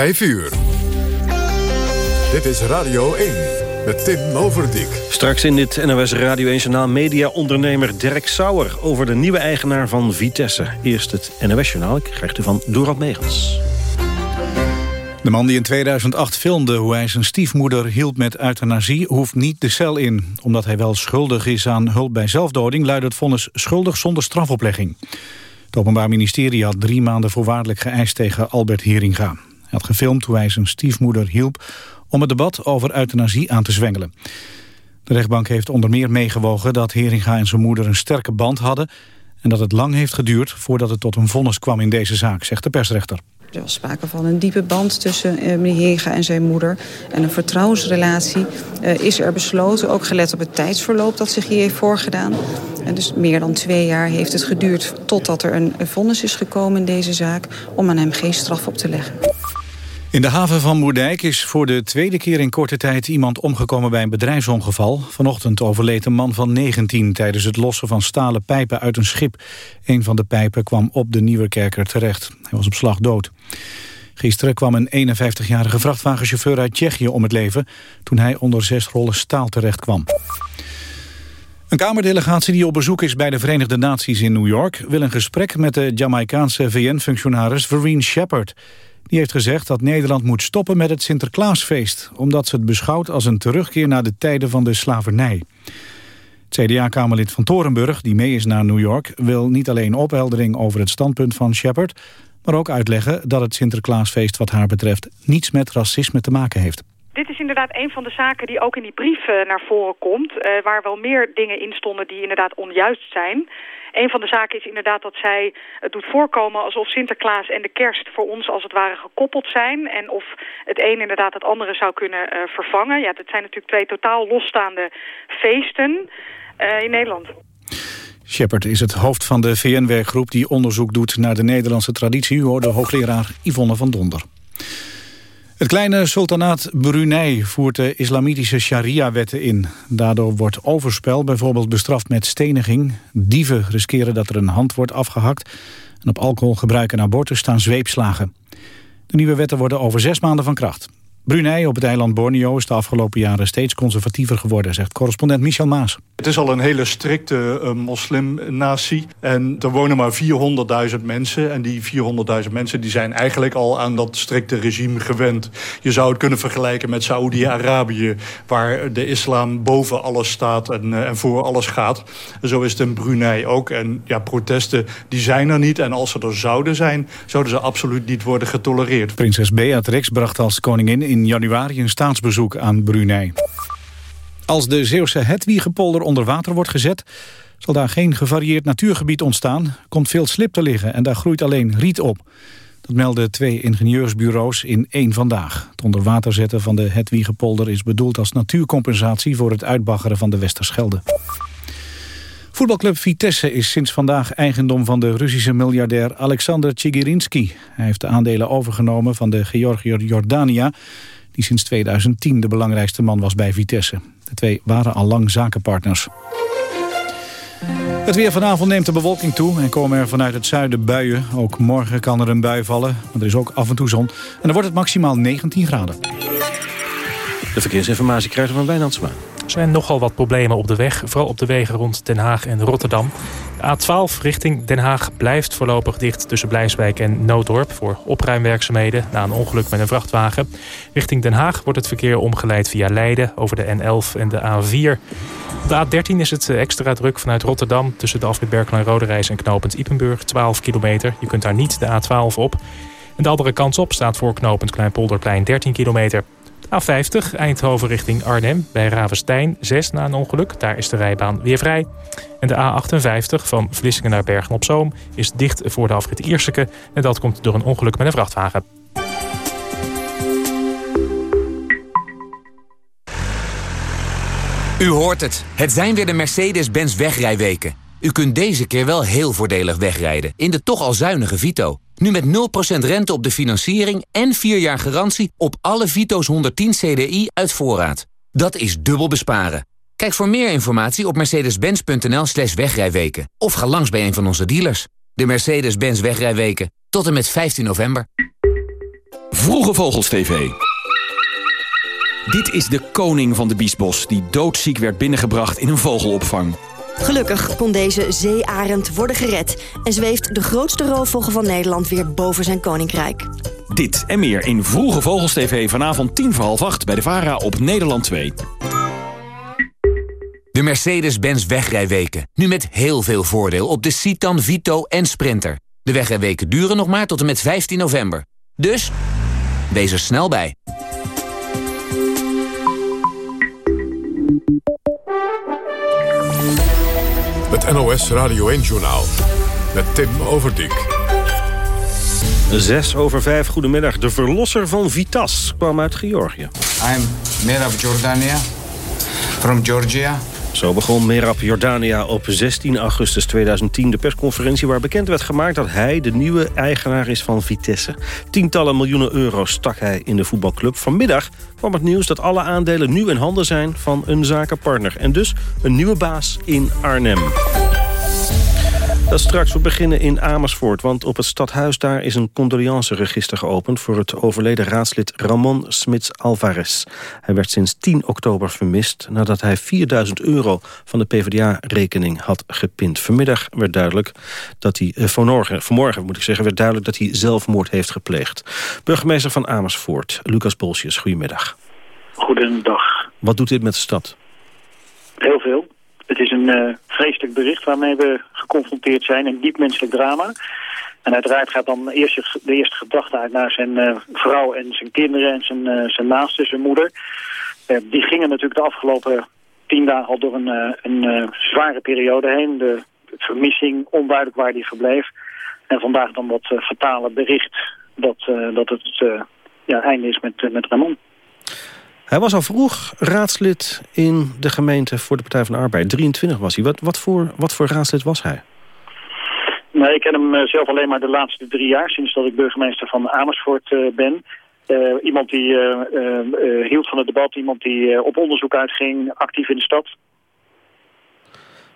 5 uur. Dit is Radio 1 met Tim Overdijk. Straks in dit NOS Radio 1 Journaal media-ondernemer Dirk Sauer... over de nieuwe eigenaar van Vitesse. Eerst het NOS Journaal, ik krijg u van Dorot Megens. De man die in 2008 filmde hoe hij zijn stiefmoeder hielp met euthanasie... hoeft niet de cel in. Omdat hij wel schuldig is aan hulp bij zelfdoding... luidt het vonnis schuldig zonder strafoplegging. Het Openbaar Ministerie had drie maanden voorwaardelijk geëist tegen Albert Heringa. Had gefilmd hoe hij zijn stiefmoeder hielp om het debat over euthanasie aan te zwengelen. De rechtbank heeft onder meer meegewogen dat Heringa en zijn moeder een sterke band hadden... en dat het lang heeft geduurd voordat het tot een vonnis kwam in deze zaak, zegt de persrechter. Er was sprake van een diepe band tussen uh, meneer Heringa en zijn moeder. En een vertrouwensrelatie uh, is er besloten, ook gelet op het tijdsverloop dat zich hier heeft voorgedaan. En dus meer dan twee jaar heeft het geduurd totdat er een vonnis is gekomen in deze zaak... om aan hem geen straf op te leggen. In de haven van Moerdijk is voor de tweede keer in korte tijd iemand omgekomen bij een bedrijfsongeval. Vanochtend overleed een man van 19 tijdens het lossen van stalen pijpen uit een schip. Een van de pijpen kwam op de Nieuwerkerker terecht. Hij was op slag dood. Gisteren kwam een 51-jarige vrachtwagenchauffeur uit Tsjechië om het leven... toen hij onder zes rollen staal terecht kwam. Een Kamerdelegatie die op bezoek is bij de Verenigde Naties in New York... wil een gesprek met de Jamaicaanse VN-functionaris Vereen Shepard... Die heeft gezegd dat Nederland moet stoppen met het Sinterklaasfeest... omdat ze het beschouwt als een terugkeer naar de tijden van de slavernij. Het CDA-kamerlid van Torenburg, die mee is naar New York... wil niet alleen opheldering over het standpunt van Shepard... maar ook uitleggen dat het Sinterklaasfeest wat haar betreft... niets met racisme te maken heeft. Dit is inderdaad een van de zaken die ook in die brief uh, naar voren komt... Uh, waar wel meer dingen in stonden die inderdaad onjuist zijn... Een van de zaken is inderdaad dat zij het doet voorkomen alsof Sinterklaas en de kerst voor ons als het ware gekoppeld zijn. En of het een inderdaad het andere zou kunnen uh, vervangen. Ja, dat zijn natuurlijk twee totaal losstaande feesten in Nederland. Shepard is het hoofd van de VN-werkgroep die onderzoek doet naar de Nederlandse traditie. U hoorde hoogleraar Yvonne van Donder. Het kleine sultanaat Brunei voert de islamitische sharia-wetten in. Daardoor wordt overspel bijvoorbeeld bestraft met steniging. Dieven riskeren dat er een hand wordt afgehakt. En op alcoholgebruik en abortus staan zweepslagen. De nieuwe wetten worden over zes maanden van kracht. Brunei op het eiland Borneo is de afgelopen jaren steeds conservatiever geworden, zegt correspondent Michel Maas. Het is al een hele strikte uh, moslimnatie en er wonen maar 400.000 mensen. En die 400.000 mensen die zijn eigenlijk al aan dat strikte regime gewend. Je zou het kunnen vergelijken met Saoedi-Arabië, waar de islam boven alles staat en, uh, en voor alles gaat. En zo is het in Brunei ook. En ja, protesten die zijn er niet en als ze er zouden zijn, zouden ze absoluut niet worden getolereerd. Prinses Beatrix bracht als koningin in januari een staatsbezoek aan Brunei. Als de Zeeuwse Hetwiegepolder onder water wordt gezet... zal daar geen gevarieerd natuurgebied ontstaan. komt veel slip te liggen en daar groeit alleen riet op. Dat melden twee ingenieursbureaus in één vandaag. Het onder water zetten van de Hetwiegepolder is bedoeld als natuurcompensatie... voor het uitbaggeren van de Westerschelde. Voetbalclub Vitesse is sinds vandaag eigendom van de Russische miljardair Alexander Tsigirinsky. Hij heeft de aandelen overgenomen van de Georgiër Jordania, die sinds 2010 de belangrijkste man was bij Vitesse. De twee waren al lang zakenpartners. Het weer vanavond neemt de bewolking toe en komen er vanuit het zuiden buien. Ook morgen kan er een bui vallen, maar er is ook af en toe zon. En dan wordt het maximaal 19 graden. De verkeersinformatie krijgt van Wijnandsma. Er zijn nogal wat problemen op de weg, vooral op de wegen rond Den Haag en Rotterdam. De A12 richting Den Haag blijft voorlopig dicht tussen Blijswijk en Nooddorp... voor opruimwerkzaamheden na een ongeluk met een vrachtwagen. Richting Den Haag wordt het verkeer omgeleid via Leiden over de N11 en de A4. Op de A13 is het extra druk vanuit Rotterdam... tussen de afrit Berkel en Roderijs en knooppunt Ipenburg, 12 kilometer. Je kunt daar niet de A12 op. En de andere kant op staat voor knooppunt Kleinpolderplein 13 kilometer. A50 Eindhoven richting Arnhem bij Ravenstein 6 na een ongeluk. Daar is de rijbaan weer vrij. En de A58 van Vlissingen naar Bergen op Zoom is dicht voor de afrit Ierseke. En dat komt door een ongeluk met een vrachtwagen. U hoort het. Het zijn weer de Mercedes-Benz wegrijweken. U kunt deze keer wel heel voordelig wegrijden in de toch al zuinige Vito. Nu met 0% rente op de financiering en 4 jaar garantie op alle Vito's 110 CDI uit voorraad. Dat is dubbel besparen. Kijk voor meer informatie op mercedes-benz.nl slash wegrijweken. Of ga langs bij een van onze dealers. De Mercedes-Benz wegrijweken. Tot en met 15 november. Vroege Vogels TV. Dit is de koning van de biesbos die doodziek werd binnengebracht in een vogelopvang. Gelukkig kon deze zeearend worden gered... en zweeft de grootste roofvogel van Nederland weer boven zijn koninkrijk. Dit en meer in Vroege Vogels TV vanavond tien voor half acht bij de VARA op Nederland 2. De Mercedes-Benz wegrijweken. Nu met heel veel voordeel op de Citan, Vito en Sprinter. De wegrijweken duren nog maar tot en met 15 november. Dus, wees er snel bij. Het NOS Radio 1-journaal met Tim Overdijk. Zes over vijf, goedemiddag. De verlosser van Vitas kwam uit Georgië. I'm Merab Jordania from Georgia. Zo begon Merab Jordania op 16 augustus 2010 de persconferentie... waar bekend werd gemaakt dat hij de nieuwe eigenaar is van Vitesse. Tientallen miljoenen euro stak hij in de voetbalclub. Vanmiddag kwam het nieuws dat alle aandelen nu in handen zijn van een zakenpartner. En dus een nieuwe baas in Arnhem. Dat straks, we beginnen in Amersfoort, want op het stadhuis daar is een condoleanceregister geopend voor het overleden raadslid Ramon Smits Alvarez. Hij werd sinds 10 oktober vermist nadat hij 4000 euro van de PvdA-rekening had gepind. Vanmiddag werd duidelijk dat hij, eh, vanmorgen, vanmorgen moet ik zeggen, werd duidelijk dat hij zelfmoord heeft gepleegd. Burgemeester van Amersfoort, Lucas Bolsjes, goedemiddag. Goedendag. Wat doet dit met de stad? Heel veel. Het is een uh, vreselijk bericht waarmee we geconfronteerd zijn. Een diep menselijk drama. En uiteraard gaat dan eerst de eerste gedachte uit naar zijn uh, vrouw en zijn kinderen en zijn, uh, zijn naaste, zijn moeder. die gingen natuurlijk de afgelopen tien dagen al door een, een zware periode heen. De vermissing, onduidelijk waar die verbleef. En vandaag dan dat fatale bericht dat, dat het ja, einde is met, met Ramon. Hij was al vroeg raadslid in de gemeente voor de Partij van de Arbeid. 23 was hij. Wat, wat, voor, wat voor raadslid was hij? Nou, ik ken hem eh, zelf alleen maar de laatste drie jaar, sinds dat ik burgemeester van Amersfoort uh, ben. Uh, iemand die uh, hield van het debat, iemand die op onderzoek uitging, actief in de stad.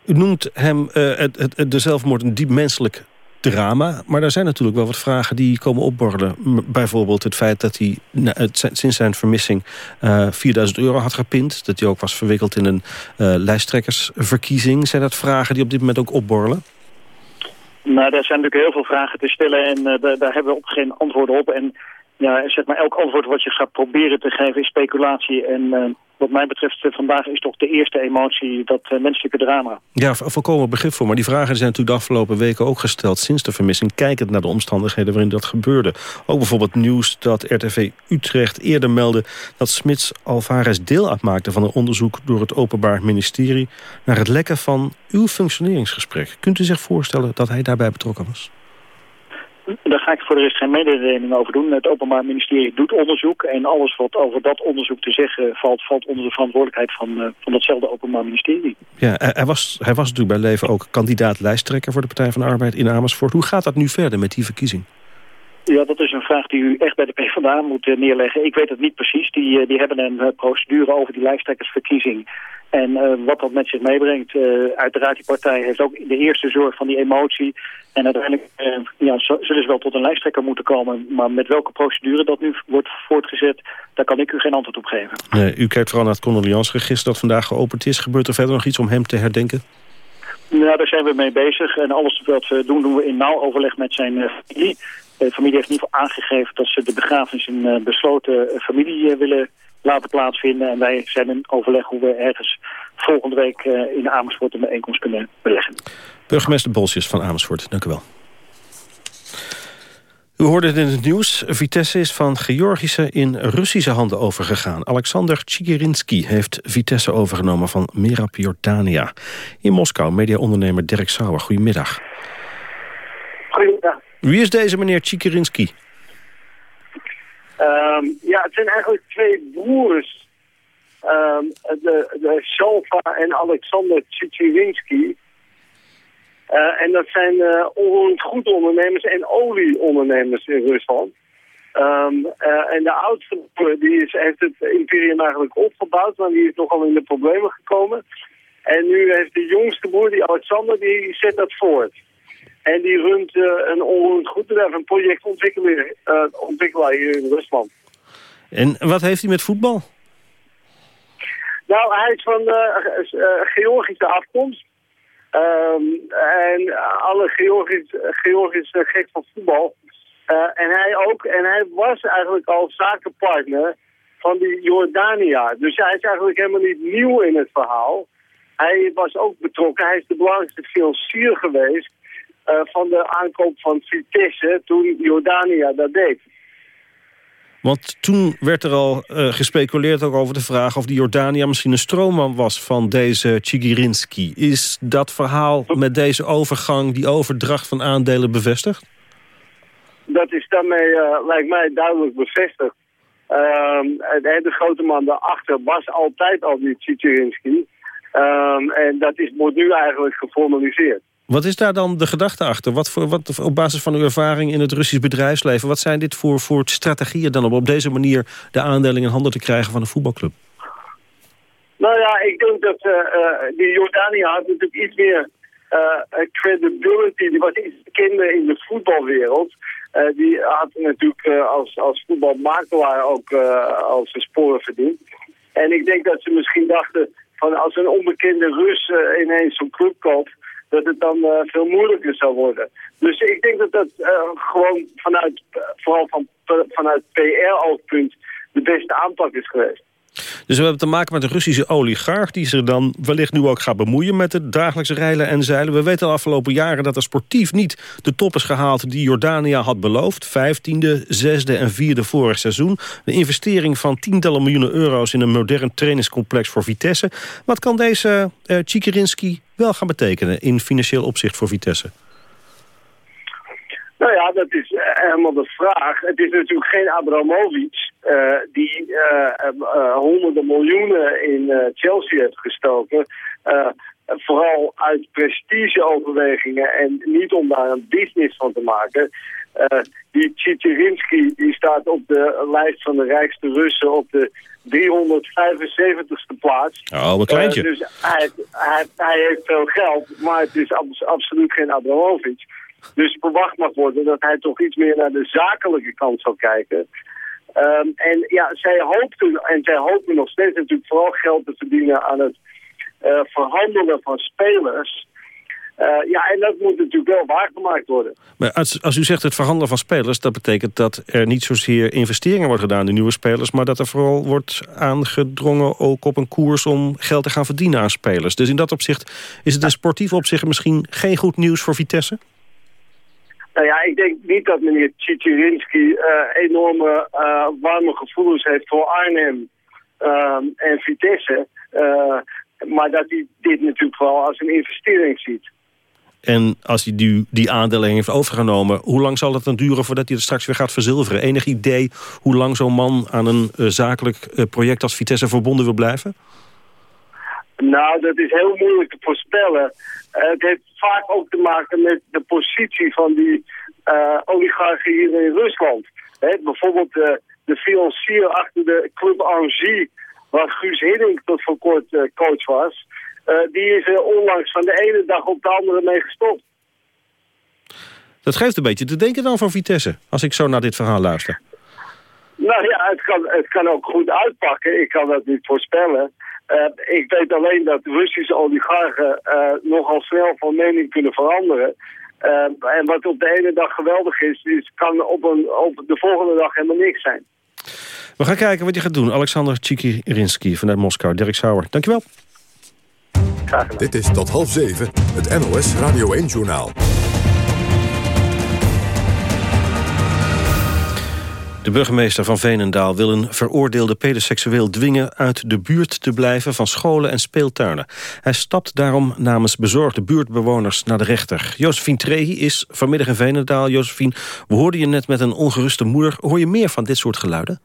U noemt hem het, het, de zelfmoord een diep menselijk drama. Maar er zijn natuurlijk wel wat vragen die komen opborrelen. Bijvoorbeeld het feit dat hij sinds zijn vermissing uh, 4000 euro had gepind. Dat hij ook was verwikkeld in een uh, lijsttrekkersverkiezing. Zijn dat vragen die op dit moment ook opborrelen? Nou, daar zijn natuurlijk heel veel vragen te stellen en daar, daar, hebben we ook geen antwoorden op. En ja, zeg maar, elk antwoord wat je gaat proberen te geven is speculatie. En uh, wat mij betreft, uh, vandaag is toch de eerste emotie dat uh, menselijke drama. Ja, volkomen begrip voor. Maar die vragen zijn natuurlijk de afgelopen weken ook gesteld sinds de vermissing. Kijkend naar de omstandigheden waarin dat gebeurde. Ook bijvoorbeeld nieuws dat RTV Utrecht eerder meldde... dat Smits Alvarez deel uitmaakte van een onderzoek door het Openbaar Ministerie... naar het lekken van uw functioneringsgesprek. Kunt u zich voorstellen dat hij daarbij betrokken was? Daar ga ik voor de rest geen mededeling over doen. Het Openbaar Ministerie doet onderzoek. En alles wat over dat onderzoek te zeggen valt, valt onder de verantwoordelijkheid van, uh, van datzelfde Openbaar Ministerie. Ja, hij was, hij was natuurlijk bij leven ook kandidaat lijsttrekker voor de Partij van de Arbeid in Amersfoort. Hoe gaat dat nu verder met die verkiezing? Ja, dat is een vraag die u echt bij de PvdA moet uh, neerleggen. Ik weet het niet precies. Die, uh, die hebben een procedure over die lijsttrekkersverkiezing. En wat dat met zich meebrengt, uiteraard die partij heeft ook de eerste zorg van die emotie. En uiteindelijk ja, zullen ze wel tot een lijsttrekker moeten komen. Maar met welke procedure dat nu wordt voortgezet, daar kan ik u geen antwoord op geven. Nee, u kijkt vooral naar het condoleanceregister dat vandaag geopend is. Gebeurt er verder nog iets om hem te herdenken? Nou, daar zijn we mee bezig. En alles wat we doen, doen we in nauw overleg met zijn familie. De familie heeft in ieder geval aangegeven dat ze de begrafenis in uh, besloten familie uh, willen laten plaatsvinden. En wij zijn in overleg hoe we ergens volgende week uh, in Amersfoort een bijeenkomst kunnen beleggen. Burgemeester Bolsjes van Amersfoort, dank u wel. U hoorde het in het nieuws. Vitesse is van Georgische in Russische handen overgegaan. Alexander Tchigirinsky heeft Vitesse overgenomen van Merab Jordania. In Moskou, mediaondernemer Dirk Sauer. Goedemiddag. Goedemiddag. Wie is deze meneer Tchikirinsky? Um, ja, het zijn eigenlijk twee broers. Um, de, de Salva en Alexander Tchikirinsky. Uh, en dat zijn uh, onroerend goed ondernemers en olieondernemers in Rusland. Um, uh, en de oudste die is, heeft het imperium eigenlijk opgebouwd, maar die is nogal in de problemen gekomen. En nu heeft de jongste broer, die Alexander, die zet dat voort. En die runt een onroerend goedbedrijf, een projectontwikkelaar hier in Rusland. En wat heeft hij met voetbal? Nou, hij is van Georgische afkomst. Um, en alle Georgisch, Georgisch gek van voetbal. en hij ook. En hij was eigenlijk al zakenpartner van die Jordania. Dus hij is eigenlijk helemaal niet nieuw in het verhaal. Hij was ook betrokken. Hij is de belangrijkste financier geweest uh, van de aankoop van Vitesse toen Jordania dat deed. Want toen werd er al uh, gespeculeerd ook over de vraag... of die Jordania misschien een stroomman was van deze Chigirinski. Is dat verhaal met deze overgang, die overdracht van aandelen bevestigd? Dat is daarmee, uh, lijkt mij, duidelijk bevestigd. Um, de grote man daarachter was altijd al die Chigirinski. Um, en dat is, wordt nu eigenlijk geformaliseerd. Wat is daar dan de gedachte achter? Wat voor, wat, op basis van uw ervaring in het Russisch bedrijfsleven... wat zijn dit voor, voor strategieën dan om op deze manier... de aandelen in handen te krijgen van een voetbalclub? Nou ja, ik denk dat uh, die Jordanië had natuurlijk iets meer uh, credibility. Die was iets bekender in de voetbalwereld. die had natuurlijk als, als voetbalmakelaar ook al zijn sporen verdiend. En ik denk dat ze misschien dachten van als een onbekende Rus ineens zo'n club koopt dat het dan uh, veel moeilijker zou worden. Dus ik denk dat dat uh, gewoon vanuit, uh, vooral van, vanuit PR-oogpunt de beste aanpak is geweest. Dus we hebben te maken met een Russische oligarch... die zich dan wellicht nu ook gaat bemoeien met het dagelijkse reilen en zeilen. We weten de afgelopen jaren dat er sportief niet de top is gehaald... die Jordania had beloofd. Vijftiende, zesde en vierde vorig seizoen. Een investering van tientallen miljoenen euro's... in een modern trainingscomplex voor Vitesse. Wat kan deze uh, wel gaan betekenen... in financieel opzicht voor Vitesse? Nou ja, dat is uh, helemaal de vraag. Het is natuurlijk geen Abramovic uh, die uh, honderden miljoenen in Chelsea heeft gestoken. vooral uit prestigeoverwegingen en niet om daar een business van te maken. die Tchitjerinski die staat op de lijst van de rijkste Russen op de 375ste plaats. Oh, een kleintje. dus hij, hij, hij, heeft veel geld, maar het is absoluut geen Abramovic. Dus verwacht mag worden dat hij toch iets meer naar de zakelijke kant zal kijken. Um, en ja, zij hoopten, en zij hopen nog steeds natuurlijk vooral geld te verdienen aan het uh, verhandelen van spelers. Uh, ja, en dat moet natuurlijk wel waargemaakt worden. Maar als, als u zegt het verhandelen van spelers... dat betekent dat er niet zozeer investeringen worden gedaan in nieuwe spelers... maar dat er vooral wordt aangedrongen ook op een koers om geld te gaan verdienen aan spelers. Dus in dat opzicht is het in sportief opzicht misschien geen goed nieuws voor Vitesse? Nou ja, ik denk niet dat meneer Tchitjirinski uh, enorme uh, warme gevoelens heeft voor Arnhem uh, en Vitesse. maar dat hij dit natuurlijk vooral als een investering ziet. En als hij die, die aandelen heeft overgenomen... hoe lang zal het dan duren voordat hij het straks weer gaat verzilveren? Enig idee hoe lang zo'n man aan een zakelijk project als Vitesse verbonden wil blijven? Nou, dat is heel moeilijk te voorspellen. Uh, het heeft vaak ook te maken met de positie van die uh, oligarchen hier in Rusland. He, bijvoorbeeld uh, de financier achter de Club Angers, waar Guus Hiddink tot voor kort coach was... die is er onlangs van de ene dag op de andere mee gestopt. Dat geeft een beetje te denken dan van Vitesse, als ik zo naar dit verhaal luister. Nou ja, het kan, het kan ook goed uitpakken. Ik kan dat niet voorspellen. Uh, ik weet alleen dat Russische oligarchen uh, nogal snel van mening kunnen veranderen. Uh, en wat op de ene dag geweldig is, is kan op, een, op de volgende dag helemaal niks zijn. We gaan kijken wat je gaat doen. Alexander Tchiki-Rinsky vanuit Moskou. Dirk Sauer, dankjewel. Dit is tot half zeven, het NOS Radio 1-journaal. De burgemeester van Veenendaal wil een veroordeelde pedoseksueel dwingen uit de buurt te blijven van scholen en speeltuinen. Hij stapt daarom namens bezorgde buurtbewoners naar de rechter. Josephine Trehi is vanmiddag in Veenendaal. Josephine, we hoorden je net met een ongeruste moeder. Hoor je meer van dit soort geluiden?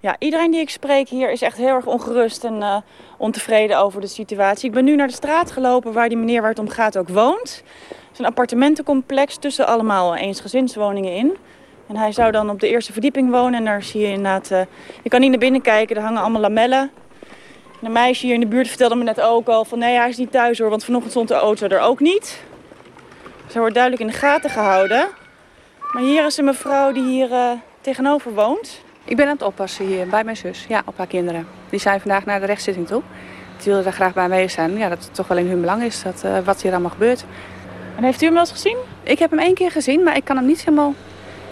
Ja, iedereen die ik spreek hier is echt heel erg ongerust en uh, ontevreden over de situatie. Ik ben nu naar de straat gelopen waar die meneer waar het om gaat ook woont. Het is een appartementencomplex tussen allemaal eensgezinswoningen in. En hij zou dan op de eerste verdieping wonen. En daar zie je inderdaad... Uh, je kan niet naar binnen kijken, er hangen allemaal lamellen. En een meisje hier in de buurt vertelde me net ook al van... nee, hij is niet thuis hoor, want vanochtend stond de auto er ook niet. Ze wordt duidelijk in de gaten gehouden. Maar hier is een mevrouw die hier uh, tegenover woont. Ik ben aan het oppassen hier bij mijn zus, ja, op haar kinderen. Die zijn vandaag naar de rechtszitting toe. Die willen daar graag bij aanwezig zijn. Ja, dat het toch wel in hun belang is dat, uh, wat hier allemaal gebeurt. En heeft u hem wel eens gezien? Ik heb hem één keer gezien, maar ik kan hem niet helemaal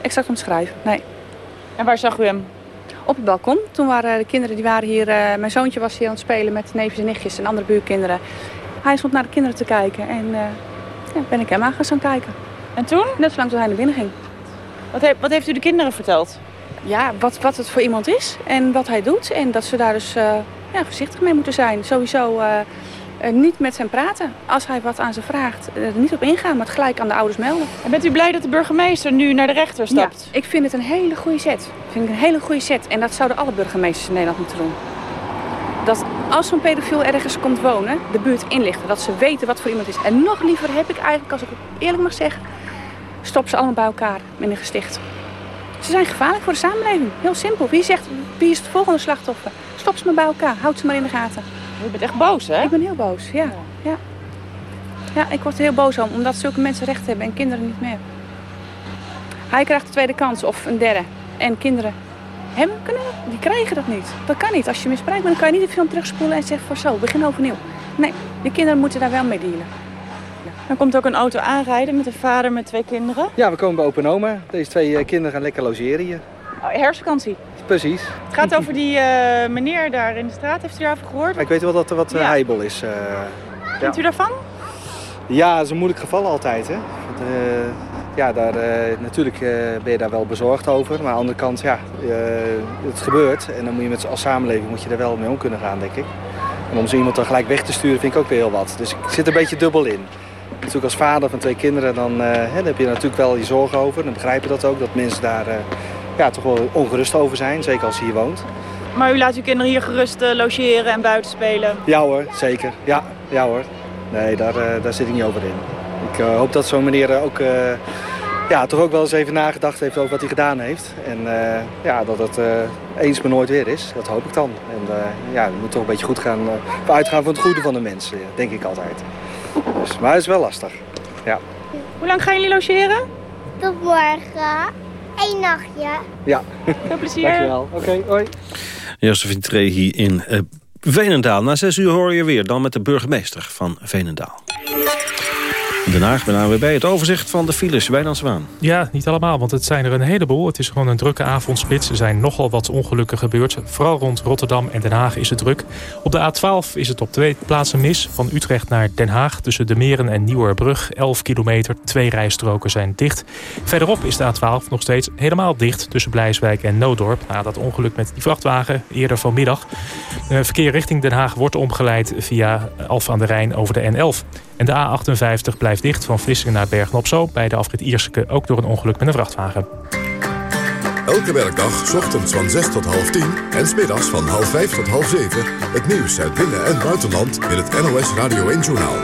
exact omschrijven. Nee. En waar zag u hem? Op het balkon. Toen waren de kinderen die waren hier. Uh, mijn zoontje was hier aan het spelen met neefjes en nichtjes en andere buurkinderen. Hij stond naar de kinderen te kijken en uh, ja, ben ik hem aan gaan kijken. En toen? Net zolang toen hij naar binnen ging. Wat, he wat heeft u de kinderen verteld? Ja, wat, wat het voor iemand is en wat hij doet. En dat ze daar dus uh, ja, voorzichtig mee moeten zijn. Sowieso niet met hem praten. Als hij wat aan ze vraagt, er niet op ingaan, maar het gelijk aan de ouders melden. En bent u blij dat de burgemeester nu naar de rechter stapt? Ja, ik vind het een hele goede zet. Ik vind het een hele goede zet. En dat zouden alle burgemeesters in Nederland moeten doen. Dat als zo'n pedofiel ergens komt wonen, de buurt inlichten. Dat ze weten wat voor iemand is. En nog liever heb ik eigenlijk, als ik het eerlijk mag zeggen, stop ze allemaal bij elkaar in een gesticht. Ze zijn gevaarlijk voor de samenleving. Heel simpel. Wie zegt, wie is het volgende slachtoffer? Stop ze maar bij elkaar. Houd ze maar in de gaten. Je bent echt boos, hè? Ik ben heel boos, ja. Ja, ja ik word er heel boos om, omdat zulke mensen recht hebben en kinderen niet meer. Hij krijgt de tweede kans of een derde. En kinderen hem kunnen, die krijgen dat niet. Dat kan niet. Als je misbruikt bent, dan kan je niet de film terugspoelen en zeggen voor zo, begin overnieuw. Nee, de kinderen moeten daar wel mee dealen. Dan komt ook een auto aanrijden met een vader met twee kinderen. Ja, we komen bij Open Oma. Deze twee kinderen gaan lekker logeren hier. Oh, herfstvakantie. Precies. Het gaat over die uh, meneer daar in de straat. Heeft u daarover gehoord? Ik weet wel dat er wat ja. heibel is. Uh, Vindt ja. u daarvan? Ja, dat is een moeilijk geval altijd. Hè. Uh, ja, daar, natuurlijk ben je daar wel bezorgd over. Maar aan de andere kant, ja, het gebeurt. En dan moet je met als samenleving moet je er wel mee om kunnen gaan, denk ik. En om zo iemand dan gelijk weg te sturen vind ik ook weer heel wat. Dus ik zit een beetje dubbel in. Natuurlijk als vader van twee kinderen, dan, dan heb je er natuurlijk wel je zorgen over. Dan begrijp je dat ook, dat mensen daar ja, toch wel ongerust over zijn. Zeker als je hier woont. Maar u laat uw kinderen hier gerust uh, logeren en buiten spelen? Ja hoor, zeker. Ja, ja hoor. Nee, daar, uh, daar zit ik niet over in. Ik uh, hoop dat zo'n meneer ook, ja, toch ook wel eens even nagedacht heeft over wat hij gedaan heeft. En ja, dat het eens maar nooit weer is. Dat hoop ik dan. En ja, het moet toch een beetje goed gaan, uitgaan van het goede van de mensen. Denk ik altijd. Dus, maar het is wel lastig. Ja. Hoe lang gaan jullie logeren? Tot morgen. Eén nachtje. Ja. Veel plezier. Dankjewel. Oké, okay, hoi. Josephine Trehi in uh, Veenendaal. Na zes uur hoor je weer dan met de burgemeester van Veenendaal. Den Haag, weer bij het overzicht van de files. Wijnand Zwaan. Ja, niet allemaal, want het zijn er een heleboel. Het is gewoon een drukke avondspits. Er zijn nogal wat ongelukken gebeurd. Vooral rond Rotterdam en Den Haag is het druk. Op de A12 is het op twee plaatsen mis. Van Utrecht naar Den Haag tussen de Meren en Nieuwerbrug. 11 kilometer, twee rijstroken zijn dicht. Verderop is de A12 nog steeds helemaal dicht... tussen Blijswijk en Noodorp. Na dat ongeluk met die vrachtwagen eerder vanmiddag. Verkeer richting Den Haag wordt omgeleid via Alphen aan de Rijn over de N11. En de A58 blijft dicht van Vlissingen naar Bergen-op-Zoom... bij de afrit Ierseke ook door een ongeluk met een vrachtwagen. Elke werkdag, ochtends van 6 tot half 10 en smiddags van half 5 tot half 7... het nieuws uit binnen- en buitenland in het NOS Radio 1-journaal.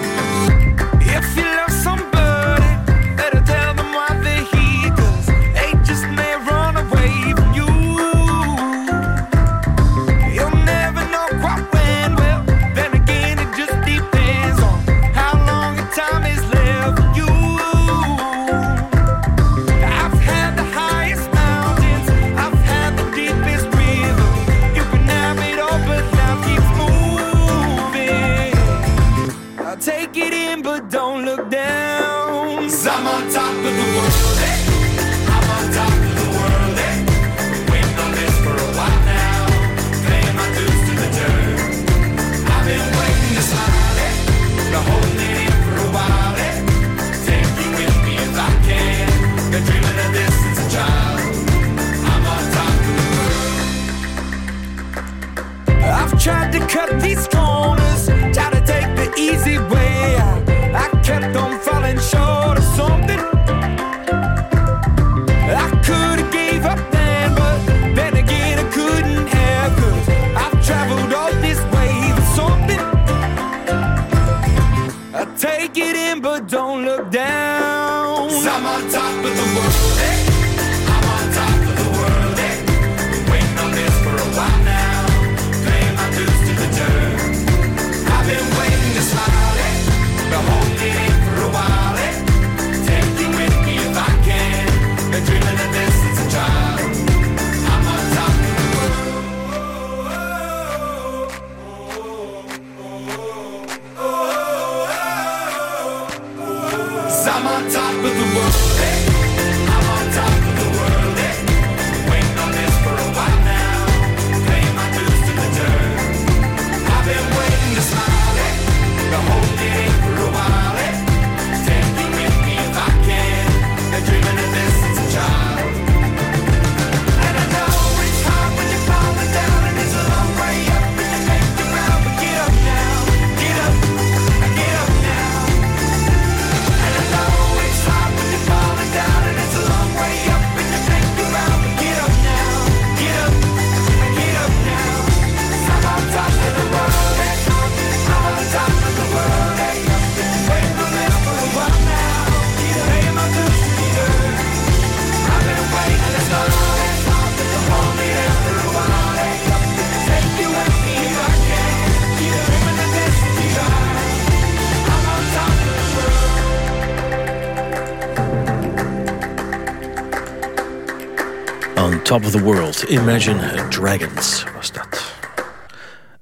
Top of the World, Imagine Dragons was dat.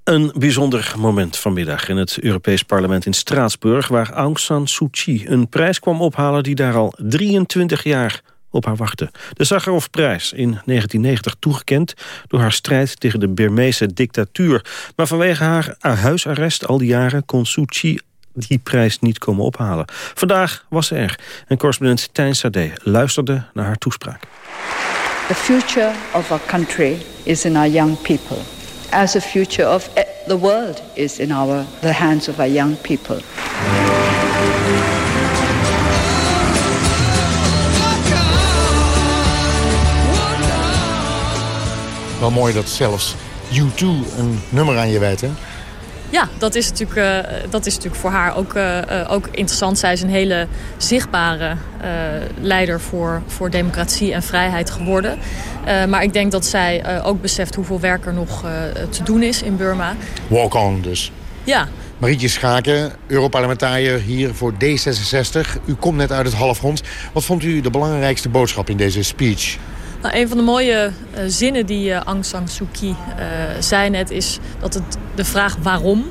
Een bijzonder moment vanmiddag in het Europees Parlement in Straatsburg... waar Aung San Suu Kyi een prijs kwam ophalen die daar al 23 jaar op haar wachtte. De Sakharovprijs in 1990 toegekend door haar strijd tegen de Burmeese dictatuur. Maar vanwege haar huisarrest al die jaren kon Suu Kyi die prijs niet komen ophalen. Vandaag was ze er en correspondent Tijn Sade luisterde naar haar toespraak. The future of our country is in our young people. As the future of eh, the world is in our, the hands of our young people. Wel mooi dat zelfs U2 een nummer aan je wijt, hè? Ja, dat is natuurlijk, uh, dat is natuurlijk voor haar ook, uh, ook interessant. Zij is een hele zichtbare leider voor, voor democratie en vrijheid geworden. maar ik denk dat zij ook beseft hoeveel werk er nog te doen is in Burma. Walk on dus. Ja. Marietje Schaken, Europarlementariër hier voor D66. U komt net uit het halfrond. Wat vond u de belangrijkste boodschap in deze speech? Nou, een van de mooie uh, zinnen die uh, Aung San Suu Kyi uh, zei net is dat het de vraag waarom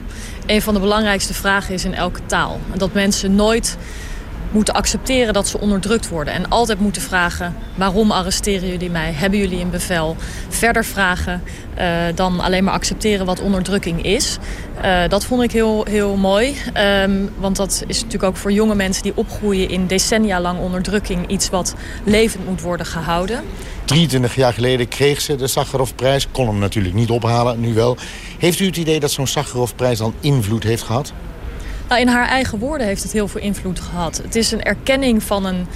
een van de belangrijkste vragen is in elke taal. En dat mensen nooit moeten accepteren dat ze onderdrukt worden. En altijd moeten vragen, waarom arresteren jullie mij? Hebben jullie een bevel? Verder vragen uh, dan alleen maar accepteren wat onderdrukking is. Uh, dat vond ik heel, heel mooi. Um, want dat is natuurlijk ook voor jonge mensen die opgroeien in decennia lang onderdrukking... iets wat levend moet worden gehouden. 23 jaar geleden kreeg ze de Sakharovprijs. Kon hem natuurlijk niet ophalen, nu wel. Heeft u het idee dat zo'n Sakharovprijs dan invloed heeft gehad? Nou, in haar eigen woorden heeft het heel veel invloed gehad. Het is een erkenning van een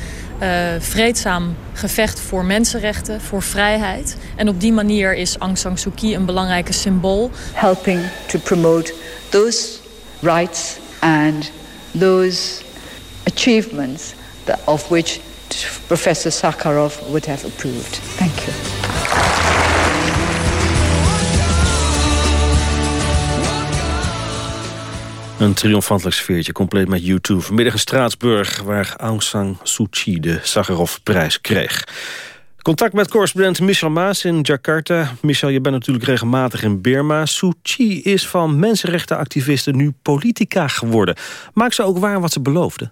uh, vreedzaam gevecht voor mensenrechten, voor vrijheid. En op die manier is Aung San Suu Kyi een belangrijke symbool. Helping to promote those rights and those achievements of which Professor Sakharov would have approved. Thank you. Een triomfantelijk sfeertje, compleet met U2. Vanmiddag in Straatsburg, waar Aung San Suu Kyi de Sakharov-prijs kreeg. Contact met correspondent Michel Maas in Jakarta. Michel, je bent natuurlijk regelmatig in Burma. Suu Kyi is van mensenrechtenactivisten nu politica geworden. Maakt ze ook waar wat ze beloofde?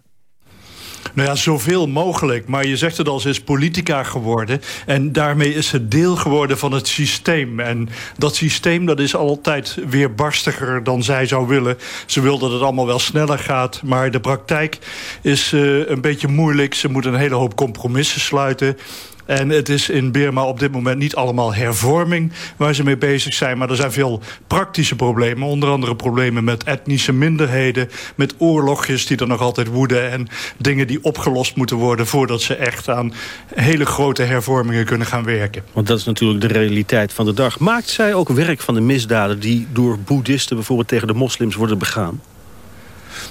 Nou ja, zoveel mogelijk. Maar je zegt het al, ze is politica geworden. En daarmee is ze deel geworden van het systeem. En dat systeem dat is altijd weer barstiger dan zij zou willen. Ze wil dat het allemaal wel sneller gaat. Maar de praktijk is uh, een beetje moeilijk. Ze moet een hele hoop compromissen sluiten. En het is in Burma op dit moment niet allemaal hervorming waar ze mee bezig zijn. Maar er zijn veel praktische problemen. Onder andere problemen met etnische minderheden. Met oorlogjes die er nog altijd woeden. En dingen die opgelost moeten worden voordat ze echt aan hele grote hervormingen kunnen gaan werken. Want dat is natuurlijk de realiteit van de dag. Maakt zij ook werk van de misdaden die door boeddhisten bijvoorbeeld tegen de moslims worden begaan?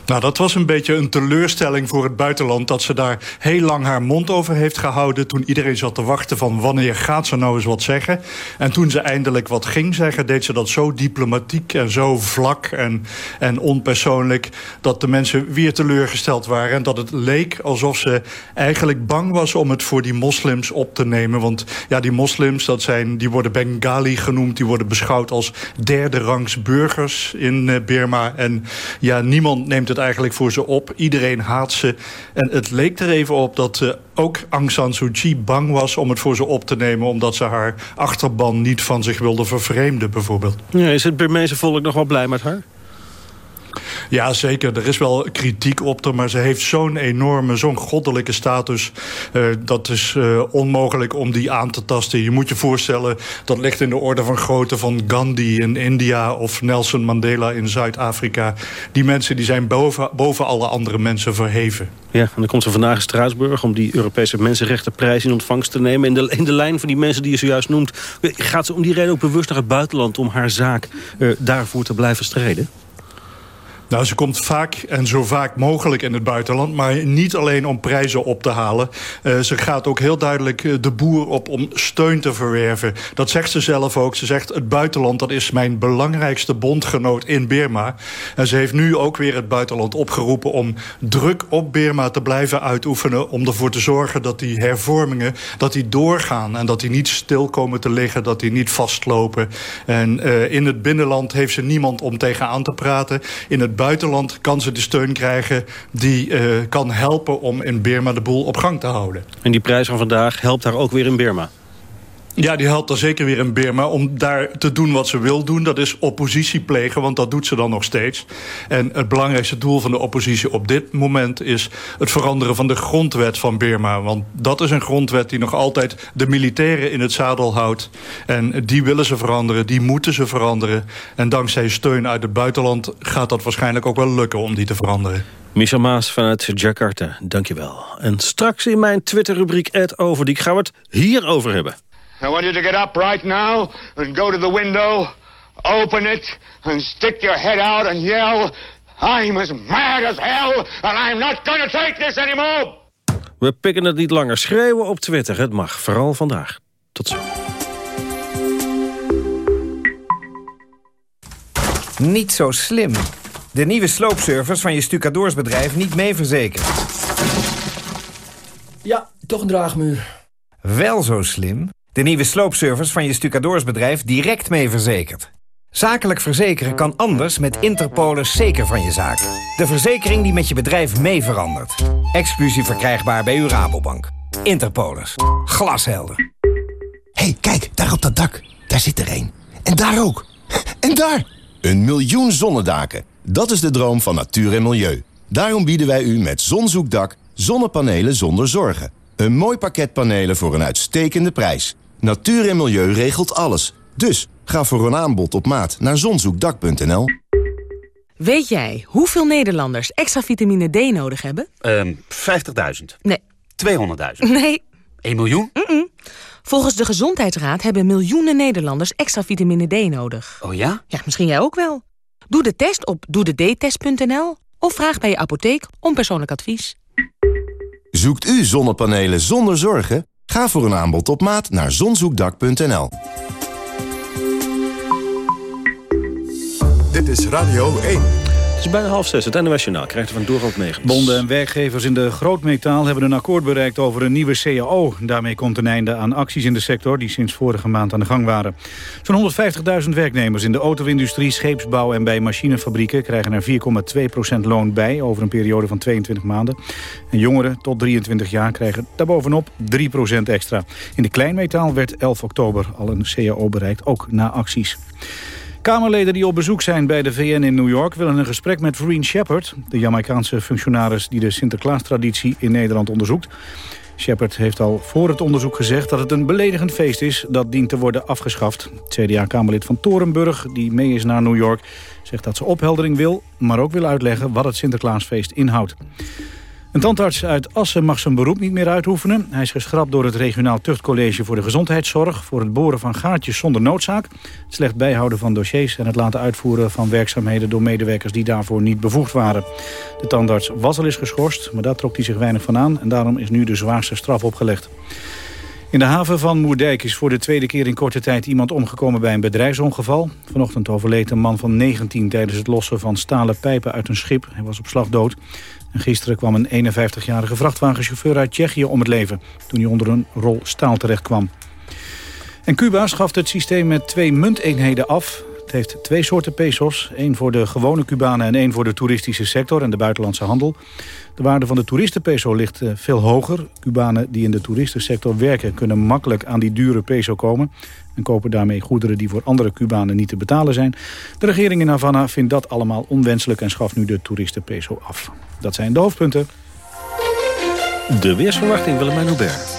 Nou, dat was een beetje een teleurstelling voor het buitenland... dat ze daar heel lang haar mond over heeft gehouden... toen iedereen zat te wachten van wanneer gaat ze nou eens wat zeggen. En toen ze eindelijk wat ging zeggen... deed ze dat zo diplomatiek en zo vlak en, en onpersoonlijk... dat de mensen weer teleurgesteld waren. En dat het leek alsof ze eigenlijk bang was om het voor die moslims op te nemen. Want ja, die moslims, dat zijn, die worden Bengali genoemd... die worden beschouwd als derde rangs burgers in uh, Burma. En ja, niemand neemt het eigenlijk voor ze op. Iedereen haat ze. En het leek er even op dat uh, ook Aung San Suu Kyi bang was om het voor ze op te nemen... omdat ze haar achterban niet van zich wilde vervreemden, bijvoorbeeld. Ja, is het Burmeese volk nog wel blij met haar? Ja, zeker. Er is wel kritiek op haar, maar ze heeft zo'n enorme, zo'n goddelijke status. Uh, dat is uh, onmogelijk om die aan te tasten. Je moet je voorstellen, dat ligt in de orde van grootte van Gandhi in India... of Nelson Mandela in Zuid-Afrika. Die mensen die zijn boven, boven alle andere mensen verheven. Ja, en dan komt ze vandaag in Straatsburg om die Europese Mensenrechtenprijs in ontvangst te nemen. In de, in de lijn van die mensen die je zojuist noemt, gaat ze om die reden ook bewust naar het buitenland om haar zaak uh, daarvoor te blijven strijden? Nou, ze komt vaak en zo vaak mogelijk in het buitenland... maar niet alleen om prijzen op te halen. Uh, ze gaat ook heel duidelijk de boer op om steun te verwerven. Dat zegt ze zelf ook. Ze zegt, het buitenland dat is mijn belangrijkste bondgenoot in Birma. En ze heeft nu ook weer het buitenland opgeroepen... om druk op Birma te blijven uitoefenen... om ervoor te zorgen dat die hervormingen dat die doorgaan... en dat die niet stil komen te liggen, dat die niet vastlopen. En uh, in het binnenland heeft ze niemand om tegenaan te praten. In het buitenland kan ze de steun krijgen... die uh, kan helpen om in Birma de boel op gang te houden. En die prijs van vandaag helpt haar ook weer in Birma? Ja, die helpt dan zeker weer in Birma om daar te doen wat ze wil doen. Dat is oppositie plegen, want dat doet ze dan nog steeds. En het belangrijkste doel van de oppositie op dit moment... is het veranderen van de grondwet van Birma. Want dat is een grondwet die nog altijd de militairen in het zadel houdt. En die willen ze veranderen, die moeten ze veranderen. En dankzij steun uit het buitenland gaat dat waarschijnlijk ook wel lukken om die te veranderen. Michel Maas vanuit Jakarta, dankjewel. En straks in mijn Twitter-rubriek Ed Overdiek gaan we het hierover hebben. I want you to get up right now and go to the window, open it, and stick your head out and yell, I'm as mad as hell and I'm not gonna take this anymore! We pikken het niet langer. Schreeuwen op Twitter. Het mag. Vooral vandaag. Tot zo. Niet zo slim. De nieuwe sloopservice van je stucadoorsbedrijf niet mee verzekerd. Ja, toch een draagmuur. Wel zo slim. De nieuwe sloopservice van je stucadoorsbedrijf direct mee verzekerd. Zakelijk verzekeren kan anders met Interpolis zeker van je zaak. De verzekering die met je bedrijf mee verandert. Exclusief verkrijgbaar bij uw Rabobank. Interpolis. Glashelder. hey, kijk, daar op dat dak. Daar zit er een. En daar ook. En daar! Een miljoen zonnedaken. Dat is de droom van natuur en milieu. Daarom bieden wij u met Zonzoekdak zonnepanelen zonder zorgen. Een mooi pakket panelen voor een uitstekende prijs. Natuur en milieu regelt alles. Dus ga voor een aanbod op maat naar zonzoekdak.nl. Weet jij hoeveel Nederlanders extra vitamine D nodig hebben? Um, 50.000. Nee. 200.000. Nee. 1 miljoen? Mm -mm. Volgens de Gezondheidsraad hebben miljoenen Nederlanders extra vitamine D nodig. Oh ja? Ja, misschien jij ook wel. Doe de test op doedetest.nl of vraag bij je apotheek om persoonlijk advies. Zoekt u zonnepanelen zonder zorgen? Ga voor een aanbod op maat naar zonzoekdak.nl. Dit is Radio 1. Het is bijna half zes. Het NOS Journaal krijgt van Dorot Megens. Bonden en werkgevers in de grootmetaal hebben een akkoord bereikt over een nieuwe CAO. Daarmee komt een einde aan acties in de sector die sinds vorige maand aan de gang waren. Zo'n 150.000 werknemers in de auto-industrie, scheepsbouw en bij machinefabrieken krijgen er 4,2% loon bij over een periode van 22 maanden. En jongeren tot 23 jaar krijgen daarbovenop 3% extra. In de kleinmetaal werd 11 oktober al een CAO bereikt, ook na acties. Kamerleden die op bezoek zijn bij de VN in New York... willen een gesprek met Vereen Shepard... de Jamaicaanse functionaris die de Sinterklaas-traditie in Nederland onderzoekt. Shepard heeft al voor het onderzoek gezegd dat het een beledigend feest is... dat dient te worden afgeschaft. CDA-kamerlid van Torenburg, die mee is naar New York... zegt dat ze opheldering wil, maar ook wil uitleggen wat het Sinterklaasfeest inhoudt. Een tandarts uit Assen mag zijn beroep niet meer uitoefenen. Hij is geschrapt door het regionaal tuchtcollege voor de gezondheidszorg... voor het boren van gaatjes zonder noodzaak... het slecht bijhouden van dossiers... en het laten uitvoeren van werkzaamheden door medewerkers... die daarvoor niet bevoegd waren. De tandarts was al eens geschorst, maar daar trok hij zich weinig van aan... en daarom is nu de zwaarste straf opgelegd. In de haven van Moerdijk is voor de tweede keer in korte tijd iemand omgekomen bij een bedrijfsongeval. Vanochtend overleed een man van 19 tijdens het lossen van stalen pijpen uit een schip. Hij was op slag dood. En gisteren kwam een 51-jarige vrachtwagenchauffeur uit Tsjechië om het leven... toen hij onder een rol staal terecht kwam. En Cuba schaft het systeem met twee munteenheden af. Het heeft twee soorten pesos. één voor de gewone Cubanen en één voor de toeristische sector en de buitenlandse handel. De waarde van de toeristenpeso ligt eh, veel hoger. Cubanen die in de toeristensector werken kunnen makkelijk aan die dure peso komen... en kopen daarmee goederen die voor andere Cubanen niet te betalen zijn. De regering in Havana vindt dat allemaal onwenselijk en schaft nu de toeristenpeso af. Dat zijn de hoofdpunten. De weersverwachting Willemijn Hubert.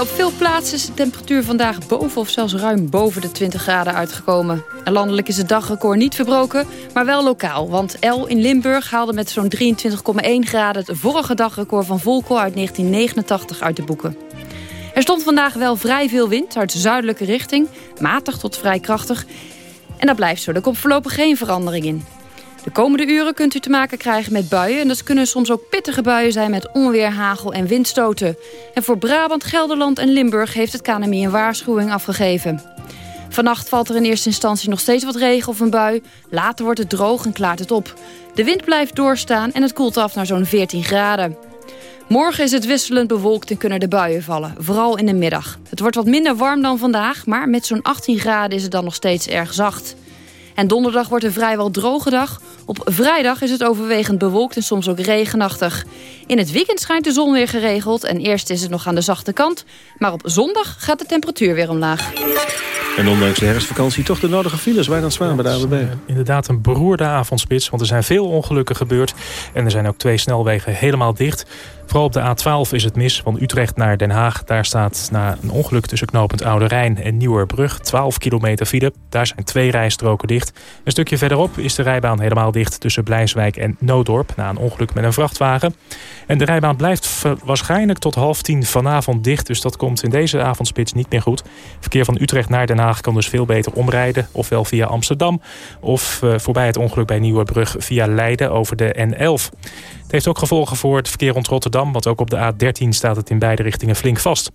Op veel plaatsen is de temperatuur vandaag boven of zelfs ruim boven de 20 graden uitgekomen. En landelijk is het dagrecord niet verbroken, maar wel lokaal. Want El in Limburg haalde met zo'n 23,1 graden... het vorige dagrecord van Volkel uit 1989 uit de boeken. Er stond vandaag wel vrij veel wind uit de zuidelijke richting. Matig tot vrij krachtig. En dat blijft zo. Er komt voorlopig geen verandering in. De komende uren kunt u te maken krijgen met buien... en dat kunnen soms ook pittige buien zijn met onweer, hagel en windstoten. En voor Brabant, Gelderland en Limburg heeft het KNMI een waarschuwing afgegeven. Vannacht valt er in eerste instantie nog steeds wat regen of een bui. Later wordt het droog en klaart het op. De wind blijft doorstaan en het koelt af naar zo'n 14 graden. Morgen is het wisselend bewolkt en kunnen de buien vallen, vooral in de middag. Het wordt wat minder warm dan vandaag, maar met zo'n 18 graden is het dan nog steeds erg zacht. En donderdag wordt een vrijwel droge dag. Op vrijdag is het overwegend bewolkt en soms ook regenachtig. In het weekend schijnt de zon weer geregeld en eerst is het nog aan de zachte kant. Maar op zondag gaat de temperatuur weer omlaag. En ondanks de herfstvakantie toch de nodige files. Wij dan zwaar bij de AWB. Inderdaad een beroerde avondspits, want er zijn veel ongelukken gebeurd. En er zijn ook twee snelwegen helemaal dicht. Vooral op de A12 is het mis van Utrecht naar Den Haag. Daar staat na een ongeluk tussen knooppunt Oude Rijn en Nieuwerbrug 12 kilometer file. Daar zijn twee rijstroken dicht. Een stukje verderop is de rijbaan helemaal dicht tussen Blijswijk en Noodorp... na een ongeluk met een vrachtwagen. En de rijbaan blijft waarschijnlijk tot half tien vanavond dicht... dus dat komt in deze avondspits niet meer goed. Verkeer van Utrecht naar Den Haag kan dus veel beter omrijden... ofwel via Amsterdam of uh, voorbij het ongeluk bij Nieuwerbrug via Leiden over de N11. Het heeft ook gevolgen voor het verkeer rond Rotterdam... want ook op de A13 staat het in beide richtingen flink vast.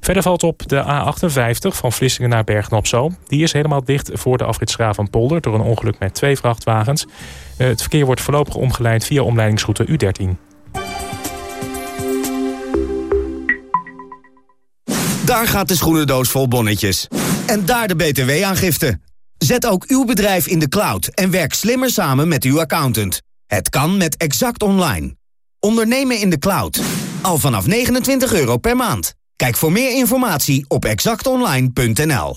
Verder valt op de A58 van Vlissingen naar Bergen-op-Zoom. Die is helemaal dicht voor de afrit Polder... door een ongeluk met twee vrachtwagens. Eh, het verkeer wordt voorlopig omgeleid via omleidingsroute U13. Daar gaat de schoenendoos vol bonnetjes. En daar de btw-aangifte. Zet ook uw bedrijf in de cloud en werk slimmer samen met uw accountant. Het kan met Exact Online. Ondernemen in de cloud. Al vanaf 29 euro per maand. Kijk voor meer informatie op exactonline.nl.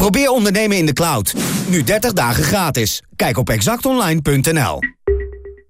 Probeer ondernemen in de cloud. Nu 30 dagen gratis. Kijk op exactonline.nl.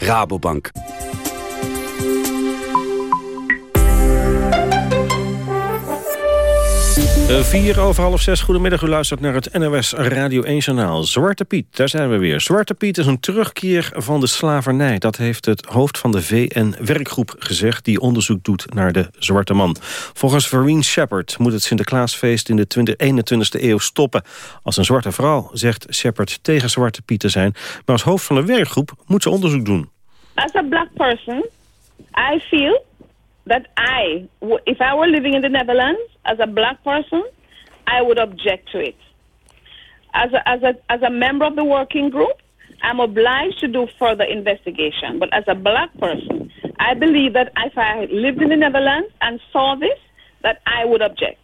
Rabobank. Vier over half zes, goedemiddag. U luistert naar het NOS Radio 1 Journaal. Zwarte Piet, daar zijn we weer. Zwarte Piet is een terugkeer van de slavernij. Dat heeft het hoofd van de VN-werkgroep gezegd... die onderzoek doet naar de zwarte man. Volgens Vereen Shepard moet het Sinterklaasfeest in de 21e eeuw stoppen. Als een zwarte vrouw zegt Shepard tegen Zwarte Piet te zijn... maar als hoofd van de werkgroep moet ze onderzoek doen. As a black person, I feel that I, if I were living in the Netherlands as a black person, I would object to it. As a, as a, as a member of the working group, I'm obliged to do further investigation. But as a black person, I believe that if I lived in the Netherlands and saw this, that I would object.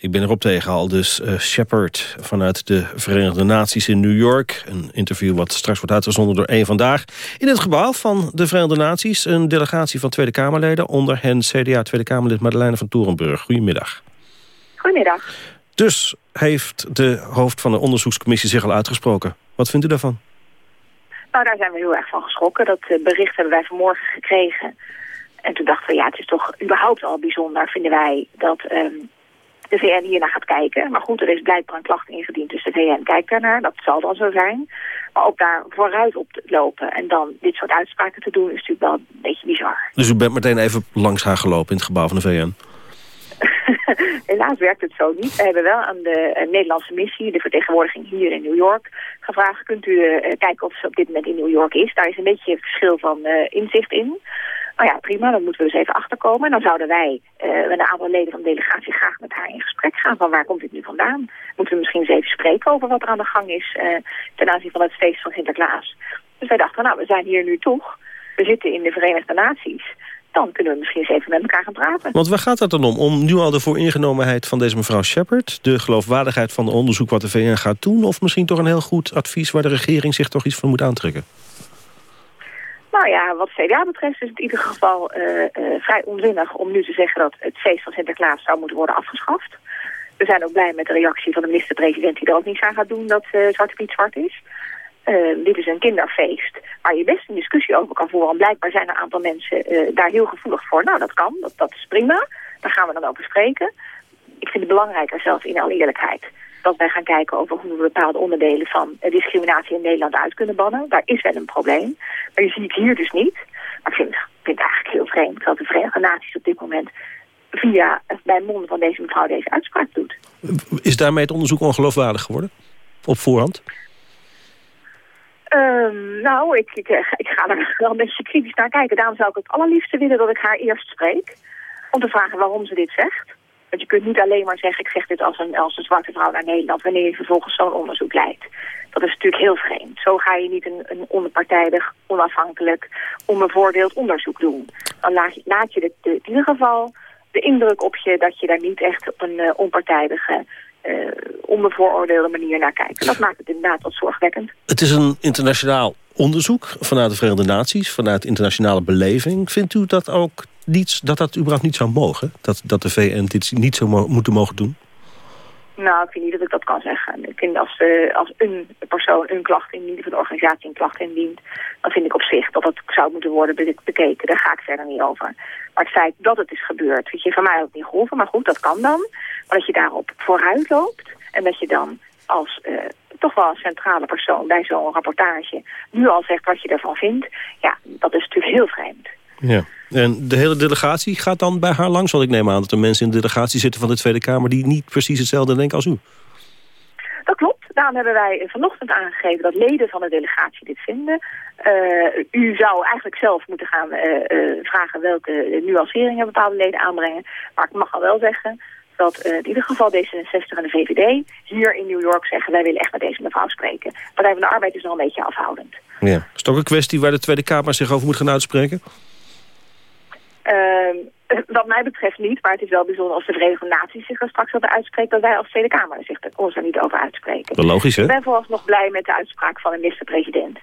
Ik ben erop tegen al, dus uh, Shepard vanuit de Verenigde Naties in New York. Een interview wat straks wordt uitgezonden door één Vandaag. In het gebouw van de Verenigde Naties een delegatie van Tweede Kamerleden... onder hen CDA Tweede Kamerlid Madeleine van Torenburg. Goedemiddag. Goedemiddag. Dus heeft de hoofd van de onderzoekscommissie zich al uitgesproken. Wat vindt u daarvan? Nou, daar zijn we heel erg van geschrokken. Dat eh, bericht hebben wij vanmorgen gekregen. En toen dachten we, ja, het is toch überhaupt al bijzonder, vinden wij... dat um, de VN hiernaar gaat kijken. Maar goed, er is blijkbaar een klacht ingediend, dus de VN kijkt ernaar. Dat zal dan zo zijn. Maar ook daar vooruit op te lopen en dan dit soort uitspraken te doen... is natuurlijk wel een beetje bizar. Dus u bent meteen even langs haar gelopen in het gebouw van de VN? Helaas werkt het zo niet. We hebben wel aan de uh, Nederlandse missie, de vertegenwoordiging hier in New York, gevraagd. Kunt u uh, kijken of ze op dit moment in New York is? Daar is een beetje verschil van uh, inzicht in. Nou ja, prima, dan moeten we dus even achterkomen. En dan zouden wij met een aantal leden van de delegatie graag met haar in gesprek gaan. Van waar komt dit nu vandaan? Moeten we misschien eens even spreken over wat er aan de gang is ten aanzien van het feest van Sinterklaas. Dus wij dachten, nou, we zijn hier nu toch. we zitten in de Verenigde Naties dan kunnen we misschien eens even met elkaar gaan praten. Want waar gaat het dan om? Om nu al de vooringenomenheid van deze mevrouw Shepard... de geloofwaardigheid van de onderzoek wat de VN gaat doen... of misschien toch een heel goed advies waar de regering zich toch iets van moet aantrekken? Nou ja, wat CDA betreft is het in ieder geval uh, uh, vrij onzinnig om nu te zeggen dat het feest van Sinterklaas zou moeten worden afgeschaft. We zijn ook blij met de reactie van de minister-president die er ook niets aan gaat doen dat uh, Zwarte Piet zwart is. Dit is een kinderfeest waar je best een discussie over kan voeren. Want blijkbaar zijn een aantal mensen daar heel gevoelig voor. Nou, dat kan, dat, dat is prima. Daar gaan we dan over spreken. Ik vind het belangrijker zelfs in alle eerlijkheid dat wij gaan kijken over hoe we bepaalde onderdelen van uh, discriminatie in Nederland uit kunnen bannen. Daar is wel een probleem. Maar je ziet hier dus niet. Maar ik vind, vind het eigenlijk heel vreemd dat de Verenigde Naties op dit moment via, bij monden van deze mevrouw deze uitspraak doet. Is daarmee het onderzoek ongeloofwaardig geworden? Op voorhand? Um, nou, ik, ik, ik, ga er wel een beetje kritisch naar kijken. Daarom zou ik het allerliefste willen dat ik haar eerst spreek. Om te vragen waarom ze dit zegt. Want je kunt niet alleen maar zeggen, ik zeg dit als een, als een zwarte vrouw naar Nederland... wanneer je vervolgens zo'n onderzoek leidt. Dat is natuurlijk heel vreemd. Zo ga je niet een, een onpartijdig, onafhankelijk, onbevoordeeld onderzoek doen. Dan laat je, laat je de, in ieder geval de indruk op je dat je daar niet echt op een uh, onpartijdige uh, onbevooroordeelde manier naar kijken. Dat maakt het inderdaad wat zorgwekkend. Het is een internationaal onderzoek vanuit de Verenigde Naties, vanuit internationale beleving. Vindt u dat ook niets, dat dat überhaupt niet zou mogen? Dat, dat de VN dit niet zou mo moeten mogen doen? Nou, ik vind niet dat ik dat kan zeggen. Ik vind als, uh, als een persoon een klacht indient, of een organisatie een klacht indient, dan vind ik op zich dat dat zou moeten worden be bekeken. Daar ga ik verder niet over. Maar het feit dat het is gebeurd, vind je van mij ook niet geholpen. Maar goed, dat kan dan. Maar dat je daarop vooruit loopt en dat je dan als uh, toch wel een centrale persoon bij zo'n rapportage nu al zegt wat je ervan vindt, ja, dat is natuurlijk heel vreemd. Ja. En de hele delegatie gaat dan bij haar langs? Want ik neem aan dat er mensen in de delegatie zitten van de Tweede Kamer... die niet precies hetzelfde denken als u. Dat klopt. Daarom hebben wij vanochtend aangegeven dat leden van de delegatie dit vinden. Uh, u zou eigenlijk zelf moeten gaan uh, uh, vragen welke nuanceringen bepaalde leden aanbrengen. Maar ik mag al wel zeggen dat uh, in ieder geval D66 en de VVD hier in New York zeggen... wij willen echt met deze mevrouw spreken. Partij van de Arbeid is nog een beetje afhoudend. Ja. Is het ook een kwestie waar de Tweede Kamer zich over moet gaan uitspreken? Uh, wat mij betreft niet, maar het is wel bijzonder als de Verenigde Naties zich er straks over uitspreekt... dat wij als Tweede Kamer zich er, ons er niet over uitspreken. Wel logisch, hè? Ik ben vooralsnog blij met de uitspraak van de minister-president.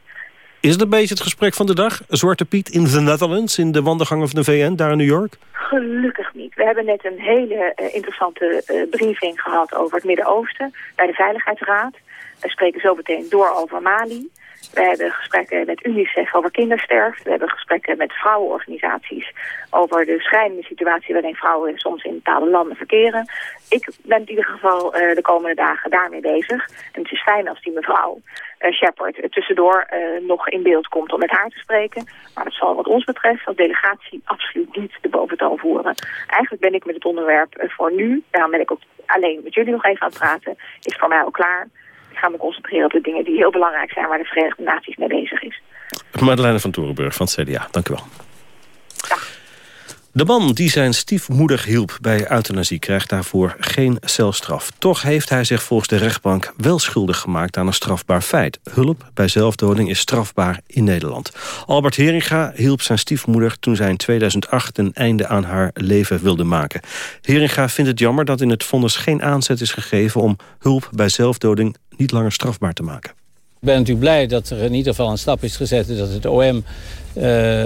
Is het een beetje het gesprek van de dag? Zwarte Piet in the Netherlands, in de wandelgangen van de VN, daar in New York? Gelukkig niet. We hebben net een hele uh, interessante uh, briefing gehad over het Midden-Oosten... bij de Veiligheidsraad. We spreken zo meteen door over Mali... We hebben gesprekken met UNICEF over kindersterfte. We hebben gesprekken met vrouwenorganisaties over de schrijnende situatie waarin vrouwen soms in bepaalde landen verkeren. Ik ben in ieder geval uh, de komende dagen daarmee bezig. En het is fijn als die mevrouw uh, Shepard tussendoor nog in beeld komt om met haar te spreken. Maar dat zal wat ons betreft als delegatie absoluut niet de boventoon voeren. Eigenlijk ben ik met het onderwerp voor nu, daarom ben ik ook alleen met jullie nog even aan het praten, is voor mij al klaar. Ik ga me concentreren op de dingen die heel belangrijk zijn... waar de Verenigde Naties mee bezig is. Madeleine van Torenburg van het CDA, dank u wel. De man die zijn stiefmoeder hielp bij euthanasie krijgt daarvoor geen celstraf. Toch heeft hij zich volgens de rechtbank wel schuldig gemaakt aan een strafbaar feit. Hulp bij zelfdoding is strafbaar in Nederland. Albert Heringa hielp zijn stiefmoeder toen zij in 2008 een einde aan haar leven wilde maken. Heringa vindt het jammer dat in het vonnis geen aanzet is gegeven om hulp bij zelfdoding niet langer strafbaar te maken. Ik ben natuurlijk blij dat er in ieder geval een stap is gezet... dat het OM uh,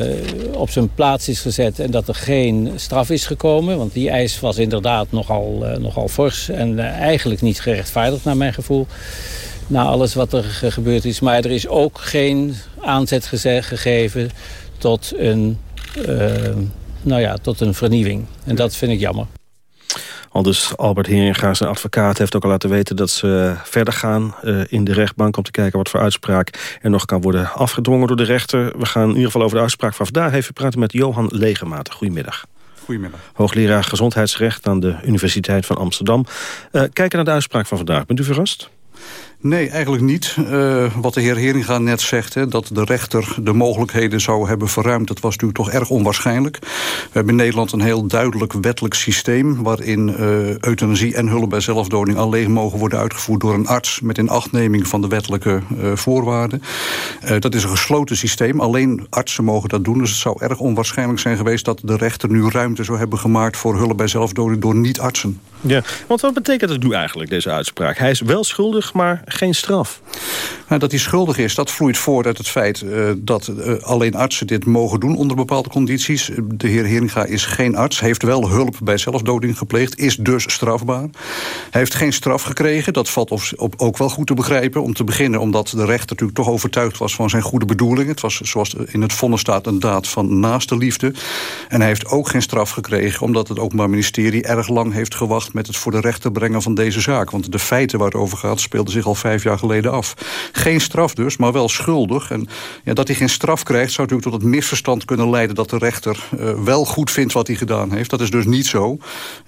op zijn plaats is gezet en dat er geen straf is gekomen. Want die eis was inderdaad nogal, uh, nogal fors en uh, eigenlijk niet gerechtvaardigd naar mijn gevoel. Na alles wat er gebeurd is. Maar er is ook geen aanzet gegeven tot een, nou ja, tot een vernieuwing. En dat vind ik jammer. Al dus Albert Heringa, zijn advocaat, heeft ook al laten weten... dat ze verder gaan uh, in de rechtbank om te kijken wat voor uitspraak... er nog kan worden afgedwongen door de rechter. We gaan in ieder geval over de uitspraak van vandaag even praten met Johan Legemaat. Goedemiddag. Goedemiddag. Hoogleraar Gezondheidsrecht aan de Universiteit van Amsterdam. Uh, kijken naar de uitspraak van vandaag. Bent u verrast? Nee, eigenlijk niet. Uh, wat de heer Heringa net zegt, hè, dat de rechter de mogelijkheden zou hebben verruimd... dat was natuurlijk toch erg onwaarschijnlijk. We hebben in Nederland een heel duidelijk wettelijk systeem... waarin uh, euthanasie en hulp bij zelfdoding alleen mogen worden uitgevoerd... door een arts met inachtneming van de wettelijke uh, voorwaarden. dat is een gesloten systeem. Alleen artsen mogen dat doen. Dus het zou erg onwaarschijnlijk zijn geweest... dat de rechter nu ruimte zou hebben gemaakt voor hulp bij zelfdoding... door niet-artsen. Ja, want wat betekent het nu eigenlijk, deze uitspraak? Hij is wel schuldig, maar geen straf. Nou, dat hij schuldig is, dat vloeit voort uit het feit... Uh, dat uh, alleen artsen dit mogen doen onder bepaalde condities. De heer Heringa is geen arts, heeft wel hulp bij zelfdoding gepleegd... is dus strafbaar. Hij heeft geen straf gekregen, dat valt op, ook wel goed te begrijpen. Om te beginnen omdat de rechter natuurlijk toch overtuigd was... van zijn goede bedoeling. Het was, zoals in het vonnis staat, een daad van naaste liefde. En hij heeft ook geen straf gekregen... omdat het Openbaar Ministerie erg lang heeft gewacht... met het voor de rechter brengen van deze zaak. Want de feiten waar het over gaat speelden zich al vijf jaar geleden af. Geen straf dus, maar wel schuldig. En ja, dat hij geen straf krijgt zou natuurlijk tot het misverstand kunnen leiden... dat de rechter uh, wel goed vindt wat hij gedaan heeft. Dat is dus niet zo.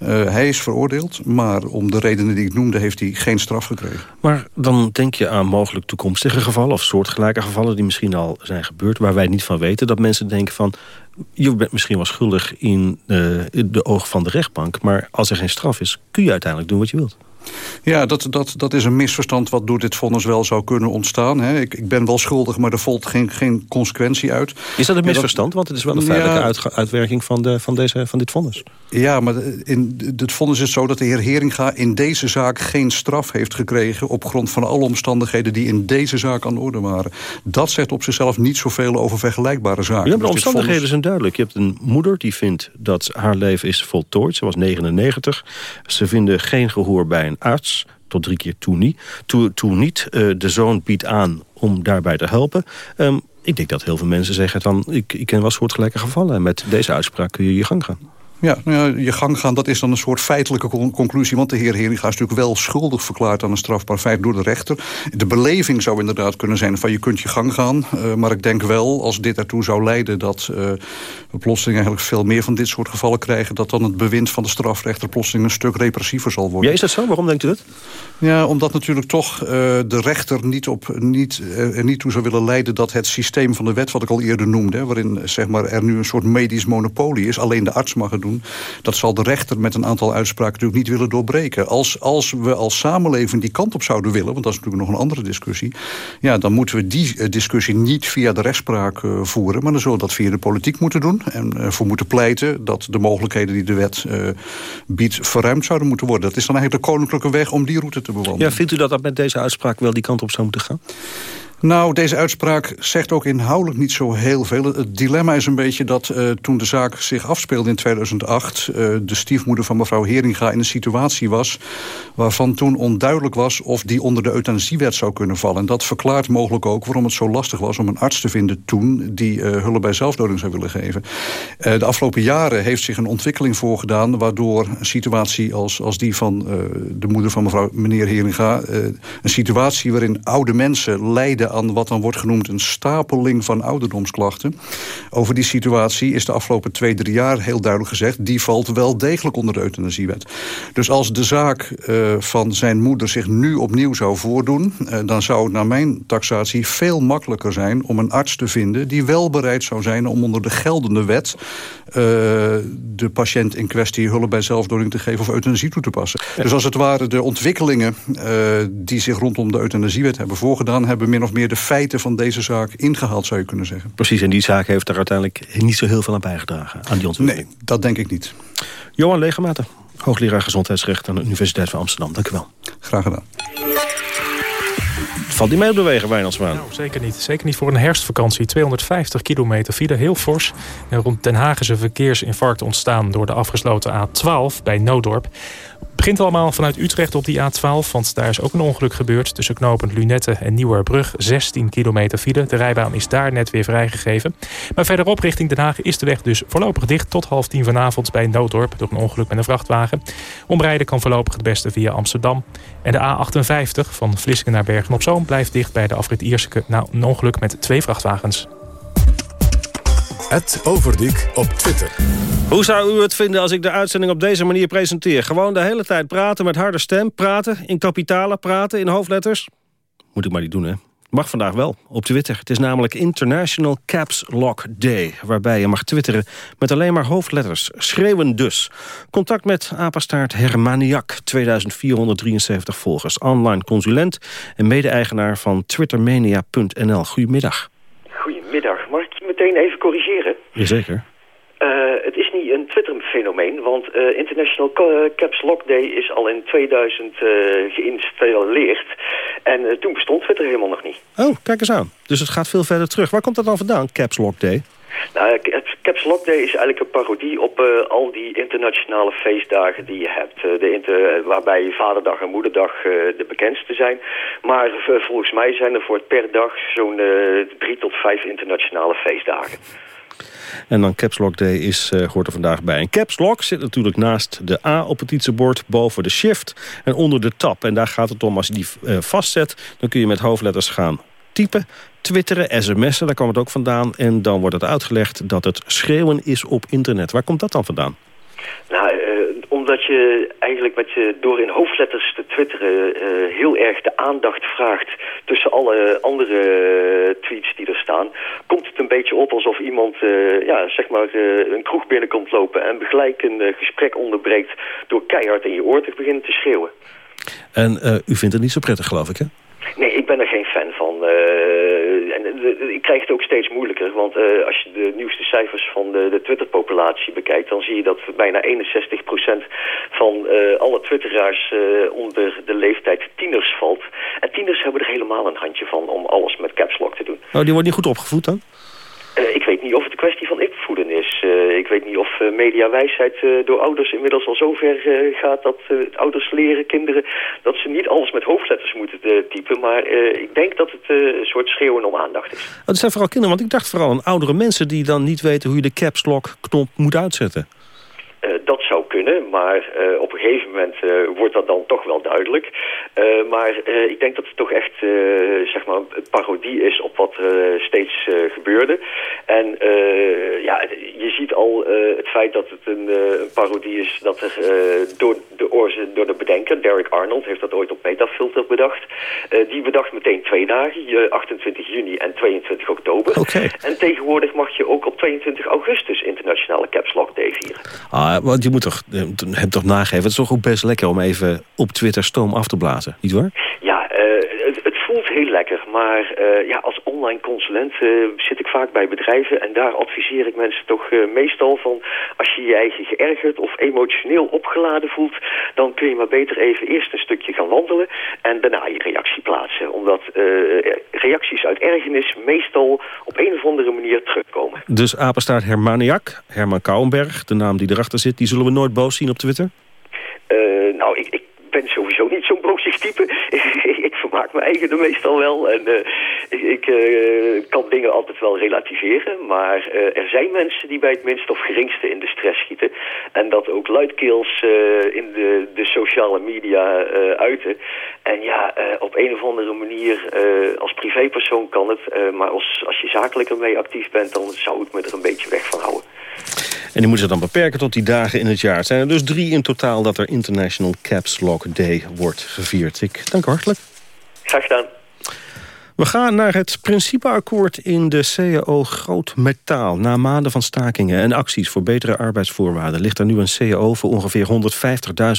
Uh, hij is veroordeeld, maar om de redenen die ik noemde... heeft hij geen straf gekregen. Maar dan denk je aan mogelijk toekomstige gevallen... of soortgelijke gevallen die misschien al zijn gebeurd... waar wij niet van weten, dat mensen denken van je bent misschien wel schuldig in, de oog van de rechtbank... maar als er geen straf is, kun je uiteindelijk doen wat je wilt. Ja, dat, dat, dat is een misverstand wat door dit vonnis wel zou kunnen ontstaan. Hè. Ik, ik ben wel schuldig, maar er volgt geen, geen consequentie uit. Is dat een misverstand? Want het is wel een feitelijke ja, uitwerking van, de, van, deze, van dit vonnis. Ja, maar in het vonnis is zo dat de heer Heringa in deze zaak geen straf heeft gekregen... op grond van alle omstandigheden die in deze zaak aan de orde waren. Dat zegt op zichzelf niet zoveel over vergelijkbare zaken. Ja, de dus omstandigheden vonnis... zijn duidelijk. Je hebt een moeder die vindt dat haar leven is voltooid. Ze was 99. Ze vinden geen gehoor bij een arts tot drie keer toe niet. Toe, toe niet. Uh, de zoon biedt aan om daarbij te helpen. Um, ik denk dat heel veel mensen zeggen dan... ik, ik ken wel soortgelijke gevallen. En met deze uitspraak kun je je gang gaan. Ja, nou ja, je gang gaan, dat is dan een soort feitelijke conclusie. Want de heer Heringa is natuurlijk wel schuldig verklaard aan een strafbaar feit door de rechter. De beleving zou inderdaad kunnen zijn van je kunt je gang gaan. Uh, maar ik denk wel, als dit ertoe zou leiden dat uh, we plotseling eigenlijk veel meer van dit soort gevallen krijgen... dat dan het bewind van de strafrechter plotseling een stuk repressiever zal worden. Ja, is dat zo? Waarom denkt u dat? Ja, omdat natuurlijk toch uh, de rechter niet, op, niet, er niet toe zou willen leiden... dat het systeem van de wet, wat ik al eerder noemde... waarin zeg maar, er nu een soort medisch monopolie is, alleen de arts mag het doen dat zal de rechter met een aantal uitspraken natuurlijk niet willen doorbreken. Als, als we als samenleving die kant op zouden willen... want dat is natuurlijk nog een andere discussie... ja, dan moeten we die eh, discussie niet via de rechtspraak uh, voeren... maar dan zullen we dat via de politiek moeten doen... en uh, voor moeten pleiten dat de mogelijkheden die de wet biedt... verruimd zouden moeten worden. Dat is dan eigenlijk de koninklijke weg om die route te bewandelen. Ja, vindt u dat dat met deze uitspraak wel die kant op zou moeten gaan? Nou, deze uitspraak zegt ook inhoudelijk niet zo heel veel. Het dilemma is een beetje dat uh, toen de zaak zich afspeelde in 2008... Uh, de stiefmoeder van mevrouw Heringa in een situatie was... waarvan toen onduidelijk was of die onder de euthanasiewet zou kunnen vallen. En dat verklaart mogelijk ook waarom het zo lastig was om een arts te vinden toen... die uh, hulp bij zelfdoding zou willen geven. de afgelopen jaren heeft zich een ontwikkeling voorgedaan... waardoor een situatie als, als die van de moeder van mevrouw meneer Heringa... een situatie waarin oude mensen lijden aan wat dan wordt genoemd een stapeling van ouderdomsklachten. Over die situatie is de afgelopen twee, drie jaar heel duidelijk gezegd... die valt wel degelijk onder de euthanasiewet. Dus als de zaak uh, van zijn moeder zich nu opnieuw zou voordoen... Uh, dan zou het naar mijn taxatie veel makkelijker zijn om een arts te vinden... die wel bereid zou zijn om onder de geldende wet... Uh, de patiënt in kwestie hulp bij zelfdoding te geven of euthanasie toe te passen. Dus als het ware de ontwikkelingen die zich rondom de euthanasiewet hebben voorgedaan... hebben min of meer de feiten van deze zaak ingehaald, zou je kunnen zeggen. Precies, en die zaak heeft er uiteindelijk niet zo heel veel aan bijgedragen, aan die ontwikkeling. Nee, dat denk ik niet. Johan Legematen, hoogleraar gezondheidsrecht aan de Universiteit van Amsterdam. Dank u wel. Graag gedaan. Valt die mee op de wegen, Wijnandswaan? Nou, zeker niet. Zeker niet voor een herfstvakantie. 250 kilometer file, heel fors. En rond Den Haag is een verkeersinfarct ontstaan... door de afgesloten A12 bij Noodorp. Begint allemaal vanuit Utrecht op die A12, want daar is ook een ongeluk gebeurd. Tussen knopend Lunette en Nieuwerbrug, 16 kilometer file. De rijbaan is daar net weer vrijgegeven. Maar verderop richting Den Haag is de weg dus voorlopig dicht... tot half tien vanavond bij Nooddorp door een ongeluk met een vrachtwagen. Omrijden kan voorlopig het beste via Amsterdam. En de A58 van Vlissingen naar Bergen-op-Zoom blijft dicht bij de afrit Ierseke... na een ongeluk met twee vrachtwagens. Het Overdiek op Twitter. Hoe zou u het vinden als ik de uitzending op deze manier presenteer? Gewoon de hele tijd praten met harde stem, praten in kapitalen, praten in hoofdletters? moet ik maar niet doen, hè. Mag vandaag wel, op Twitter. Het is namelijk International Caps Lock Day... waarbij je mag twitteren met alleen maar hoofdletters. Schreeuwen dus. Contact met apenstaart Hermaniak, 2473 volgers. Online consulent en mede-eigenaar van twittermania.nl. Goedemiddag. Goedemiddag. Mag ik je meteen even corrigeren? Jazeker. Uh, het is niet een Twitter-fenomeen, want uh, International Caps Lock Day is al in 2000 uh, geïnstalleerd. En toen bestond Twitter helemaal nog niet. Oh, kijk eens aan. Dus het gaat veel verder terug. Waar komt dat dan vandaan, Caps Lock Day? Nou, Caps Lock Day is eigenlijk een parodie op uh, al die internationale feestdagen die je hebt. Uh, de inter, waarbij Vaderdag en Moederdag de bekendste zijn. Maar volgens mij zijn er voor per dag zo'n drie tot vijf internationale feestdagen. En dan Caps Lock Day is, hoort er vandaag bij. En Caps Lock zit natuurlijk naast de A op het toetsenbord, boven de shift en onder de tab. En daar gaat het om, als je die vastzet, dan kun je met hoofdletters gaan typen, twitteren, sms'en, daar kwam het ook vandaan. En dan wordt het uitgelegd dat het schreeuwen is op internet. Waar komt dat dan vandaan? Nou, uh, omdat je eigenlijk met je, door in hoofdletters te twitteren... Uh, heel erg de aandacht vraagt tussen alle andere tweets die er staan... komt het een beetje op alsof iemand ja, zeg maar, een kroeg binnenkomt lopen... en gelijk een gesprek onderbreekt door keihard in je oor te beginnen te schreeuwen. En u vindt het niet zo prettig, geloof ik, hè? Nee, ik ben er geen fan van. Uh, en uh, ik krijg het ook steeds moeilijker. Want uh, als je de nieuwste cijfers van de, de Twitter-populatie bekijkt... dan zie je dat bijna 61% van alle Twitteraars onder de leeftijd tieners valt. En tieners hebben er helemaal een handje van om alles met caps lock te doen. Oh, die wordt niet goed opgevoed dan? Ik weet niet of het een kwestie van ik weet niet of uh, mediawijsheid door ouders inmiddels al zover gaat dat ouders leren kinderen dat ze niet alles met hoofdletters moeten typen. Maar ik denk dat het een soort schreeuwen om aandacht is. Het zijn vooral kinderen, want ik dacht vooral aan oudere mensen die dan niet weten hoe je de caps lock knop moet uitzetten. Dat zou kunnen, maar uh, op een gegeven moment uh, wordt dat dan toch wel duidelijk. maar ik denk dat het toch echt zeg maar een parodie is op wat steeds gebeurde. En ja, je ziet al het feit dat het een, een parodie is dat er door, de door de bedenker, Derek Arnold, heeft dat ooit op Metafilter bedacht. die bedacht meteen twee dagen, 28 juni en 22 oktober. Okay. En tegenwoordig mag je ook op 22 augustus internationale Caps Lock Day vieren. Ah, want je moet toch, hem toch nageven. Het is toch ook best lekker om even op Twitter stoom af te blazen, niet waar? Ja, uh, het, het, voelt heel lekker. Maar uh, ja, als online consulent uh, zit ik vaak bij bedrijven. En daar adviseer ik mensen toch meestal van... als je je eigen geërgerd of emotioneel opgeladen voelt... dan kun je maar beter even eerst een stukje gaan wandelen... en daarna je reactie plaatsen. Omdat reacties uit ergernis meestal op een of andere manier terugkomen. Dus apenstaart Hermaniak, Herman Kouwenberg, de naam die erachter zit... die zullen we nooit boos zien op Twitter? Nou, ik, ik ben sowieso niet zo'n boosig type. vermaak me eigen er meestal wel. En uh, ik uh, kan dingen altijd wel relativeren. Maar er zijn mensen die bij het minste of geringste in de stress schieten. En dat ook luidkeels in de, de sociale media uiten. En ja, op een of andere manier, als privépersoon kan het. maar als, als je zakelijk ermee actief bent, dan zou ik me er een beetje weg van houden. En die moeten ze dan beperken tot die dagen in het jaar. Het zijn er dus drie in totaal dat er International Caps Lock Day wordt gevierd. Ik dank hartelijk. We gaan naar het principeakkoord in de CAO Groot Metaal. Na maanden van stakingen en acties voor betere arbeidsvoorwaarden... ligt er nu een CAO voor ongeveer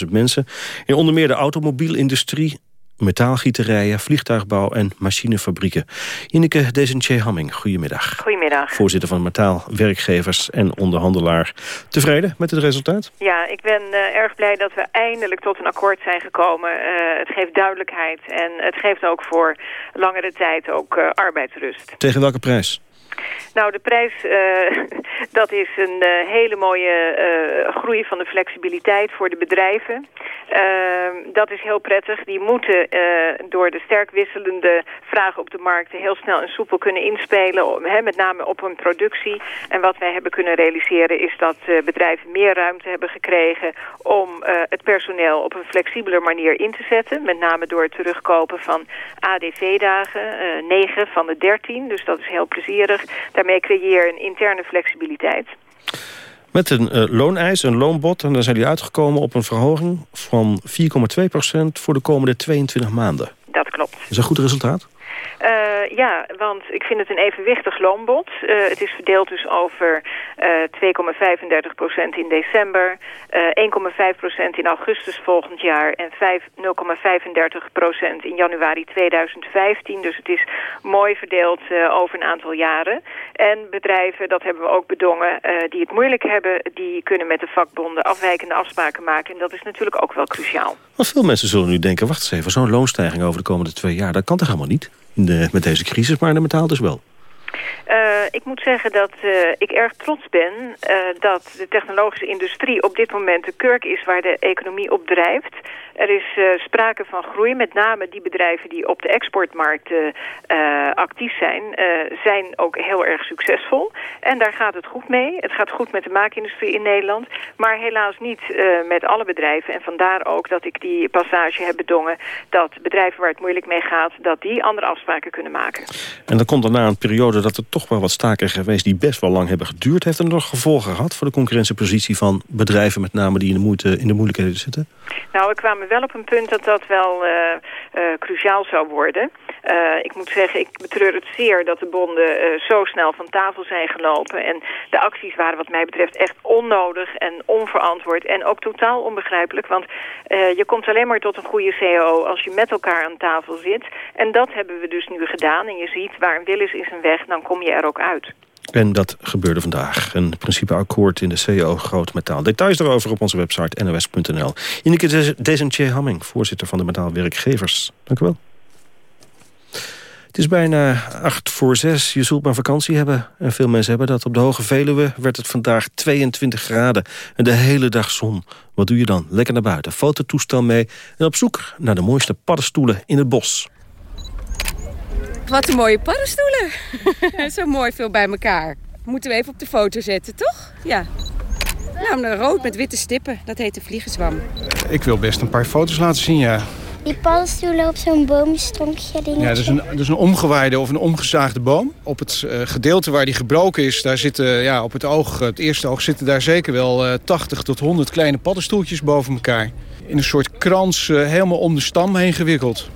150.000 mensen... in onder meer de automobielindustrie, metaalgieterijen, vliegtuigbouw en machinefabrieken. Ineke Desentje-Hamming, goedemiddag. Goedemiddag. Voorzitter van Metaal, werkgevers en onderhandelaar. Tevreden met het resultaat? Ja, ik ben uh, erg blij dat we eindelijk tot een akkoord zijn gekomen. Uh, het geeft duidelijkheid en het geeft ook voor langere tijd ook uh, arbeidsrust. Tegen welke prijs? Nou, de prijs, uh, dat is een uh, hele mooie uh, groei van de flexibiliteit voor de bedrijven. Ehm, dat is heel prettig. Die moeten door de sterk wisselende vragen op de markt heel snel en soepel kunnen inspelen. Hè, met name op hun productie. En wat wij hebben kunnen realiseren is dat bedrijven meer ruimte hebben gekregen om het personeel op een flexibeler manier in te zetten. Met name door het terugkopen van ADV-dagen, 9 van de 13. Dus dat is heel plezierig. Daarmee creëer je een interne flexibiliteit. Met een uh, looneis, een loonbod, en daar zijn die uitgekomen op een verhoging van 4,2% voor de komende 22 maanden. Dat klopt. Is een goed resultaat? Uh, ja, want ik vind het een evenwichtig loonbod. Uh, het is verdeeld dus over uh, 2,35% in december, 1,5% in augustus volgend jaar en 0,35% in januari 2015. Dus het is mooi verdeeld over een aantal jaren. En bedrijven, dat hebben we ook bedongen, die het moeilijk hebben, die kunnen met de vakbonden afwijkende afspraken maken. En dat is natuurlijk ook wel cruciaal. Maar veel mensen zullen nu denken, wacht eens even, zo'n loonstijging over de komende twee jaar, dat kan toch helemaal niet? De, met deze crisis, maar de betaalt dus wel. Uh, ik moet zeggen dat uh, ik erg trots ben uh, dat de technologische industrie op dit moment de kurk is waar de economie op drijft. Er is sprake van groei, met name die bedrijven die op de exportmarkt actief zijn, zijn ook heel erg succesvol. En daar gaat het goed mee. Het gaat goed met de maakindustrie in Nederland, maar helaas niet met alle bedrijven. En vandaar ook dat ik die passage heb bedongen dat bedrijven waar het moeilijk mee gaat, dat die andere afspraken kunnen maken. En dan komt daarna een periode dat er toch wel wat staken geweest... die best wel lang hebben geduurd. Heeft er nog gevolgen gehad voor de concurrentiepositie van bedrijven... met name die in de, moeite, in de moeilijkheden zitten? Nou, we kwamen wel op een punt dat dat wel uh, uh, cruciaal zou worden. Uh, ik moet zeggen, ik betreur het zeer dat de bonden zo snel van tafel zijn gelopen. En de acties waren wat mij betreft echt onnodig en onverantwoord. En ook totaal onbegrijpelijk, want je komt alleen maar tot een goede CAO... als je met elkaar aan tafel zit. En dat hebben we dus nu gedaan. En je ziet, waar een wil is, is een weg dan kom je er ook uit. En dat gebeurde vandaag. Een principeakkoord in de CEO Groot Metaal. Details erover op onze website nos.nl. Ineke Desentje Hamming, voorzitter van de Metaalwerkgevers. Dank u wel. Het is bijna acht voor zes. Je zult maar vakantie hebben. En veel mensen hebben dat. Op de Hoge Veluwe werd het vandaag 22 graden. En de hele dag zon. Wat doe je dan? Lekker naar buiten. Fototoestel mee. En op zoek naar de mooiste paddenstoelen in het bos. Wat een mooie paddenstoelen. Zo mooi veel bij elkaar. Moeten we even op de foto zetten, toch? Ja. Nou, een rood met witte stippen. Dat heet de vliegenzwam. Ik wil best een paar foto's laten zien, ja. Die paddenstoelen op zo'n boomstronkje dingetje. Ja, dat is, een, dat is een omgewaaide of een omgezaagde boom. Op het uh, gedeelte waar die gebroken is, daar zitten ja, op het oog, het eerste oog, zitten daar zeker wel uh, 80 tot 100 kleine paddenstoeltjes boven elkaar. In een soort krans uh, helemaal om de stam heen gewikkeld.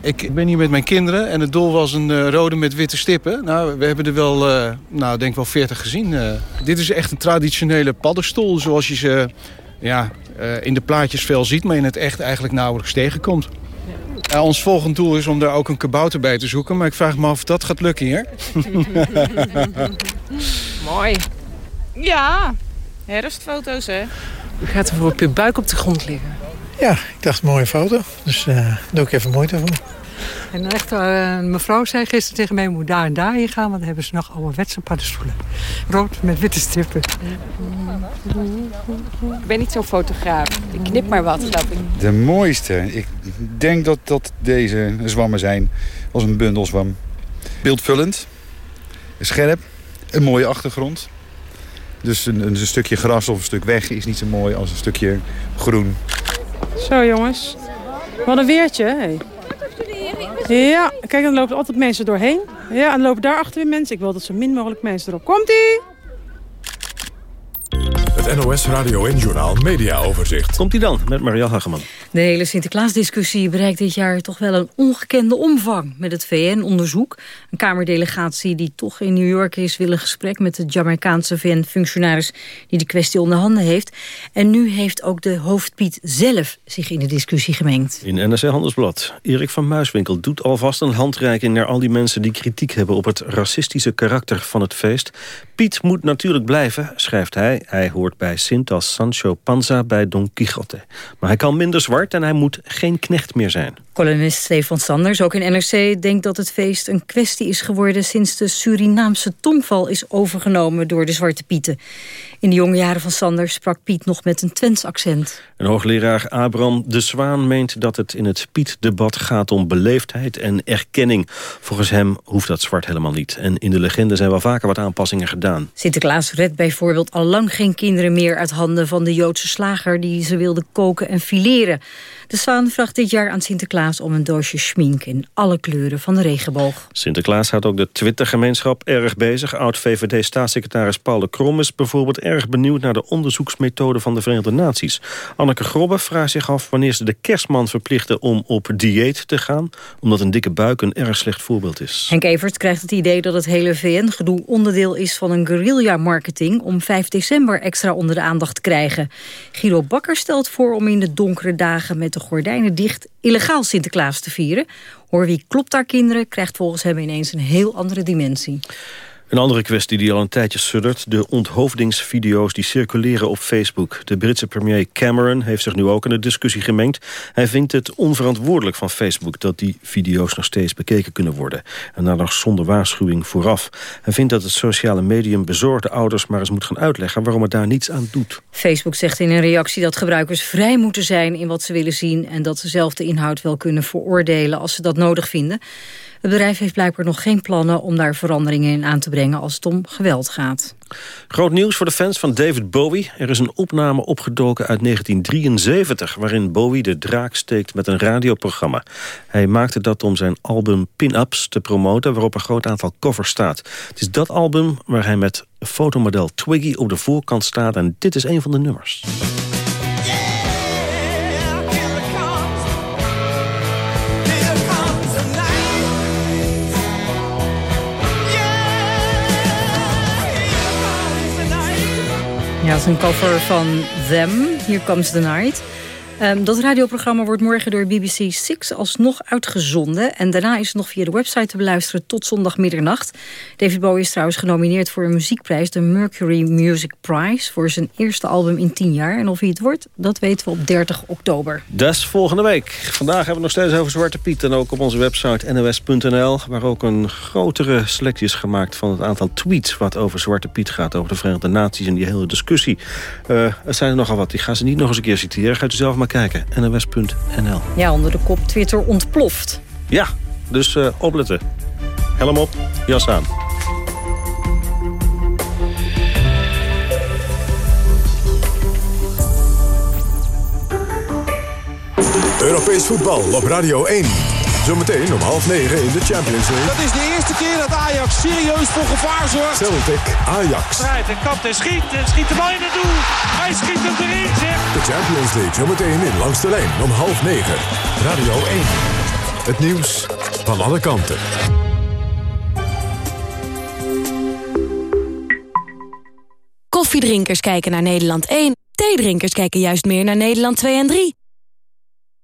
Ik ben hier met mijn kinderen en het doel was een rode met witte stippen. Nou, we hebben er wel, uh, nou, denk wel 40 gezien. Uh, dit is echt een traditionele paddenstoel zoals je ze ja, in de plaatjes veel ziet... maar in het echt eigenlijk nauwelijks tegenkomt. Ja. ons volgende doel is om daar ook een kabouter bij te zoeken... maar ik vraag me af of dat gaat lukken hier. Mooi. Ja, herfstfoto's hè. U gaat er op je buik op de grond liggen. Ja, ik dacht mooie foto. Dus uh, doe ik even moeite voor. En echt, uh, mevrouw zei gisteren tegen mij, moet daar en daar heen gaan, want dan hebben ze nog ouderwetse paddenstoelen. Rood met witte stippen. Ik ben niet zo'n fotograaf. Ik knip maar wat, geloof ik. De mooiste. Ik denk dat, dat deze zwammen zijn. Als een bundelzwam. Beeldvullend. Scherp. Een mooie achtergrond. Dus een, een stukje gras of een stuk weg is niet zo mooi als een stukje groen. Zo jongens. Wat een weertje. Hey. Ja, kijk, dan lopen altijd mensen doorheen. Ja, en lopen daar achter weer mensen. Ik wil dat zo min mogelijk mensen erop. Komt-ie! Het NOS Radio en Journaal Media Overzicht. Komt ie dan met Marielle Hageman. De hele Sinterklaasdiscussie bereikt dit jaar toch wel een ongekende omvang. Met het VN-onderzoek. Een Kamerdelegatie die toch in New York is... wil een gesprek met de Jamaicaanse VN-functionaris... die de kwestie onder handen heeft. En nu heeft ook de hoofdpiet zelf zich in de discussie gemengd. In NRC Handelsblad. Erik van Muiswinkel doet alvast een handreiking... naar al die mensen die kritiek hebben op het racistische karakter van het feest. Piet moet natuurlijk blijven, schrijft hij. Hij hoort bij Sint als Sancho Panza bij Don Quixote. Maar hij kan minder zwart en hij moet geen knecht meer zijn. Columnist Stefan Sanders, ook in NRC, denkt dat het feest een kwestie is geworden... sinds de Surinaamse tongval is overgenomen door de Zwarte Pieten. In de jonge jaren van Sanders sprak Piet nog met een Twents accent. Een hoogleraar Abraham de Zwaan meent dat het in het Piet-debat gaat om beleefdheid en erkenning. Volgens hem hoeft dat zwart helemaal niet. En in de legende zijn wel vaker wat aanpassingen gedaan. Sinterklaas redt bijvoorbeeld al lang geen kinderen kinderen meer uit handen van de Joodse slager... die ze wilde koken en fileren. De Zwaan vraagt dit jaar aan Sinterklaas om een doosje schmink... in alle kleuren van de regenboog. Sinterklaas houdt ook de Twitter-gemeenschap erg bezig. Oud-VVD-staatssecretaris Paul de Krom is bijvoorbeeld erg benieuwd... naar de onderzoeksmethode van de Verenigde Naties. Anneke Grobbe vraagt zich af wanneer ze de kerstman verplichten... om op dieet te gaan, omdat een dikke buik een erg slecht voorbeeld is. Henk Evert krijgt het idee dat het hele VN-gedoe onderdeel is van een guerrilla-marketing... om 5 december extra onder de aandacht krijgen. Guido Bakker stelt voor om in de donkere dagen met de gordijnen dicht... illegaal Sinterklaas te vieren. Hoor wie klopt daar kinderen krijgt volgens hem ineens een heel andere dimensie. Een andere kwestie die al een tijdje suddert... de onthoofdingsvideo's die circuleren op Facebook. De Britse premier Cameron heeft zich nu ook in de discussie gemengd. Hij vindt het onverantwoordelijk van Facebook... dat die video's nog steeds bekeken kunnen worden. En daar nog zonder waarschuwing vooraf. Hij vindt dat het sociale medium bezorgde ouders maar eens moet gaan uitleggen... waarom het daar niets aan doet. Facebook zegt in een reactie dat gebruikers vrij moeten zijn... in wat ze willen zien en dat ze zelf de inhoud wel kunnen veroordelen... als ze dat nodig vinden. Het bedrijf heeft blijkbaar nog geen plannen om daar veranderingen in aan te brengen als het om geweld gaat. Groot nieuws voor de fans van David Bowie. Er is een opname opgedoken uit 1973... waarin Bowie de draak steekt met een radioprogramma. Hij maakte dat om zijn album Pin-Ups te promoten... waarop een groot aantal covers staat. Het is dat album waar hij met fotomodel Twiggy op de voorkant staat... en dit is een van de nummers. Ja, het is een cover van Them, Here Comes the Night. Um, dat radioprogramma wordt morgen door BBC Six alsnog uitgezonden. En daarna is het nog via de website te beluisteren tot zondag middernacht. David Bowie is trouwens genomineerd voor een muziekprijs... de Mercury Music Prize voor zijn eerste album in tien jaar. En of hij het wordt, dat weten we op 30 oktober. Dus volgende week. Vandaag hebben we nog steeds over Zwarte Piet. En ook op onze website nos.nl... waar ook een grotere selectie is gemaakt van het aantal tweets... wat over Zwarte Piet gaat, over de Verenigde Naties... en die hele discussie. Uh, er zijn er nogal wat. Ik ga ze niet nog eens een keer citeren. Gaat u zelf maar kijken. NOS.nl. Ja, onder de kop Twitter ontploft. Ja, dus uh, opletten. Helm op, jas aan. Europees voetbal op Radio 1. Zometeen om half negen in de Champions League. Dat is de eerste keer dat Ajax serieus voor gevaar zorgt. Celtic, Ajax. Draait en kapt en schiet en schiet de bal in het doel. Hij schiet hem erin, zeg. De Champions League zometeen in Langs de Lijn om half negen. Radio 1. Het nieuws van alle kanten. Koffiedrinkers kijken naar Nederland 1. Theedrinkers kijken juist meer naar Nederland 2 en 3.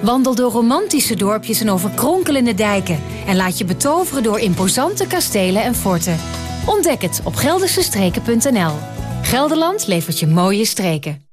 Wandel door romantische dorpjes en over kronkelende dijken. En laat je betoveren door imposante kastelen en forten. Ontdek het op geldersestreken.nl. Gelderland levert je mooie streken.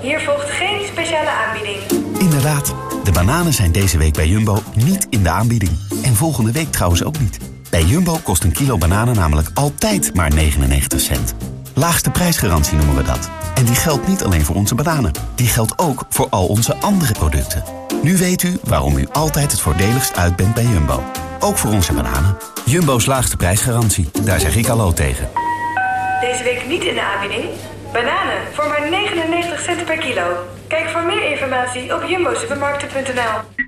Hier volgt geen speciale aanbieding. Inderdaad, de bananen zijn deze week bij Jumbo niet in de aanbieding. En volgende week trouwens ook niet. Bij Jumbo kost een kilo bananen namelijk altijd maar 99 cent. Laagste prijsgarantie noemen we dat. En die geldt niet alleen voor onze bananen. Die geldt ook voor al onze andere producten. Nu weet u waarom u altijd het voordeligst uit bent bij Jumbo. Ook voor onze bananen. Jumbo's laagste prijsgarantie. Daar zeg ik hallo tegen. Deze week niet in de aanbieding. Bananen voor maar 99 cent per kilo. Kijk voor meer informatie op jumbosupermarkten.nl.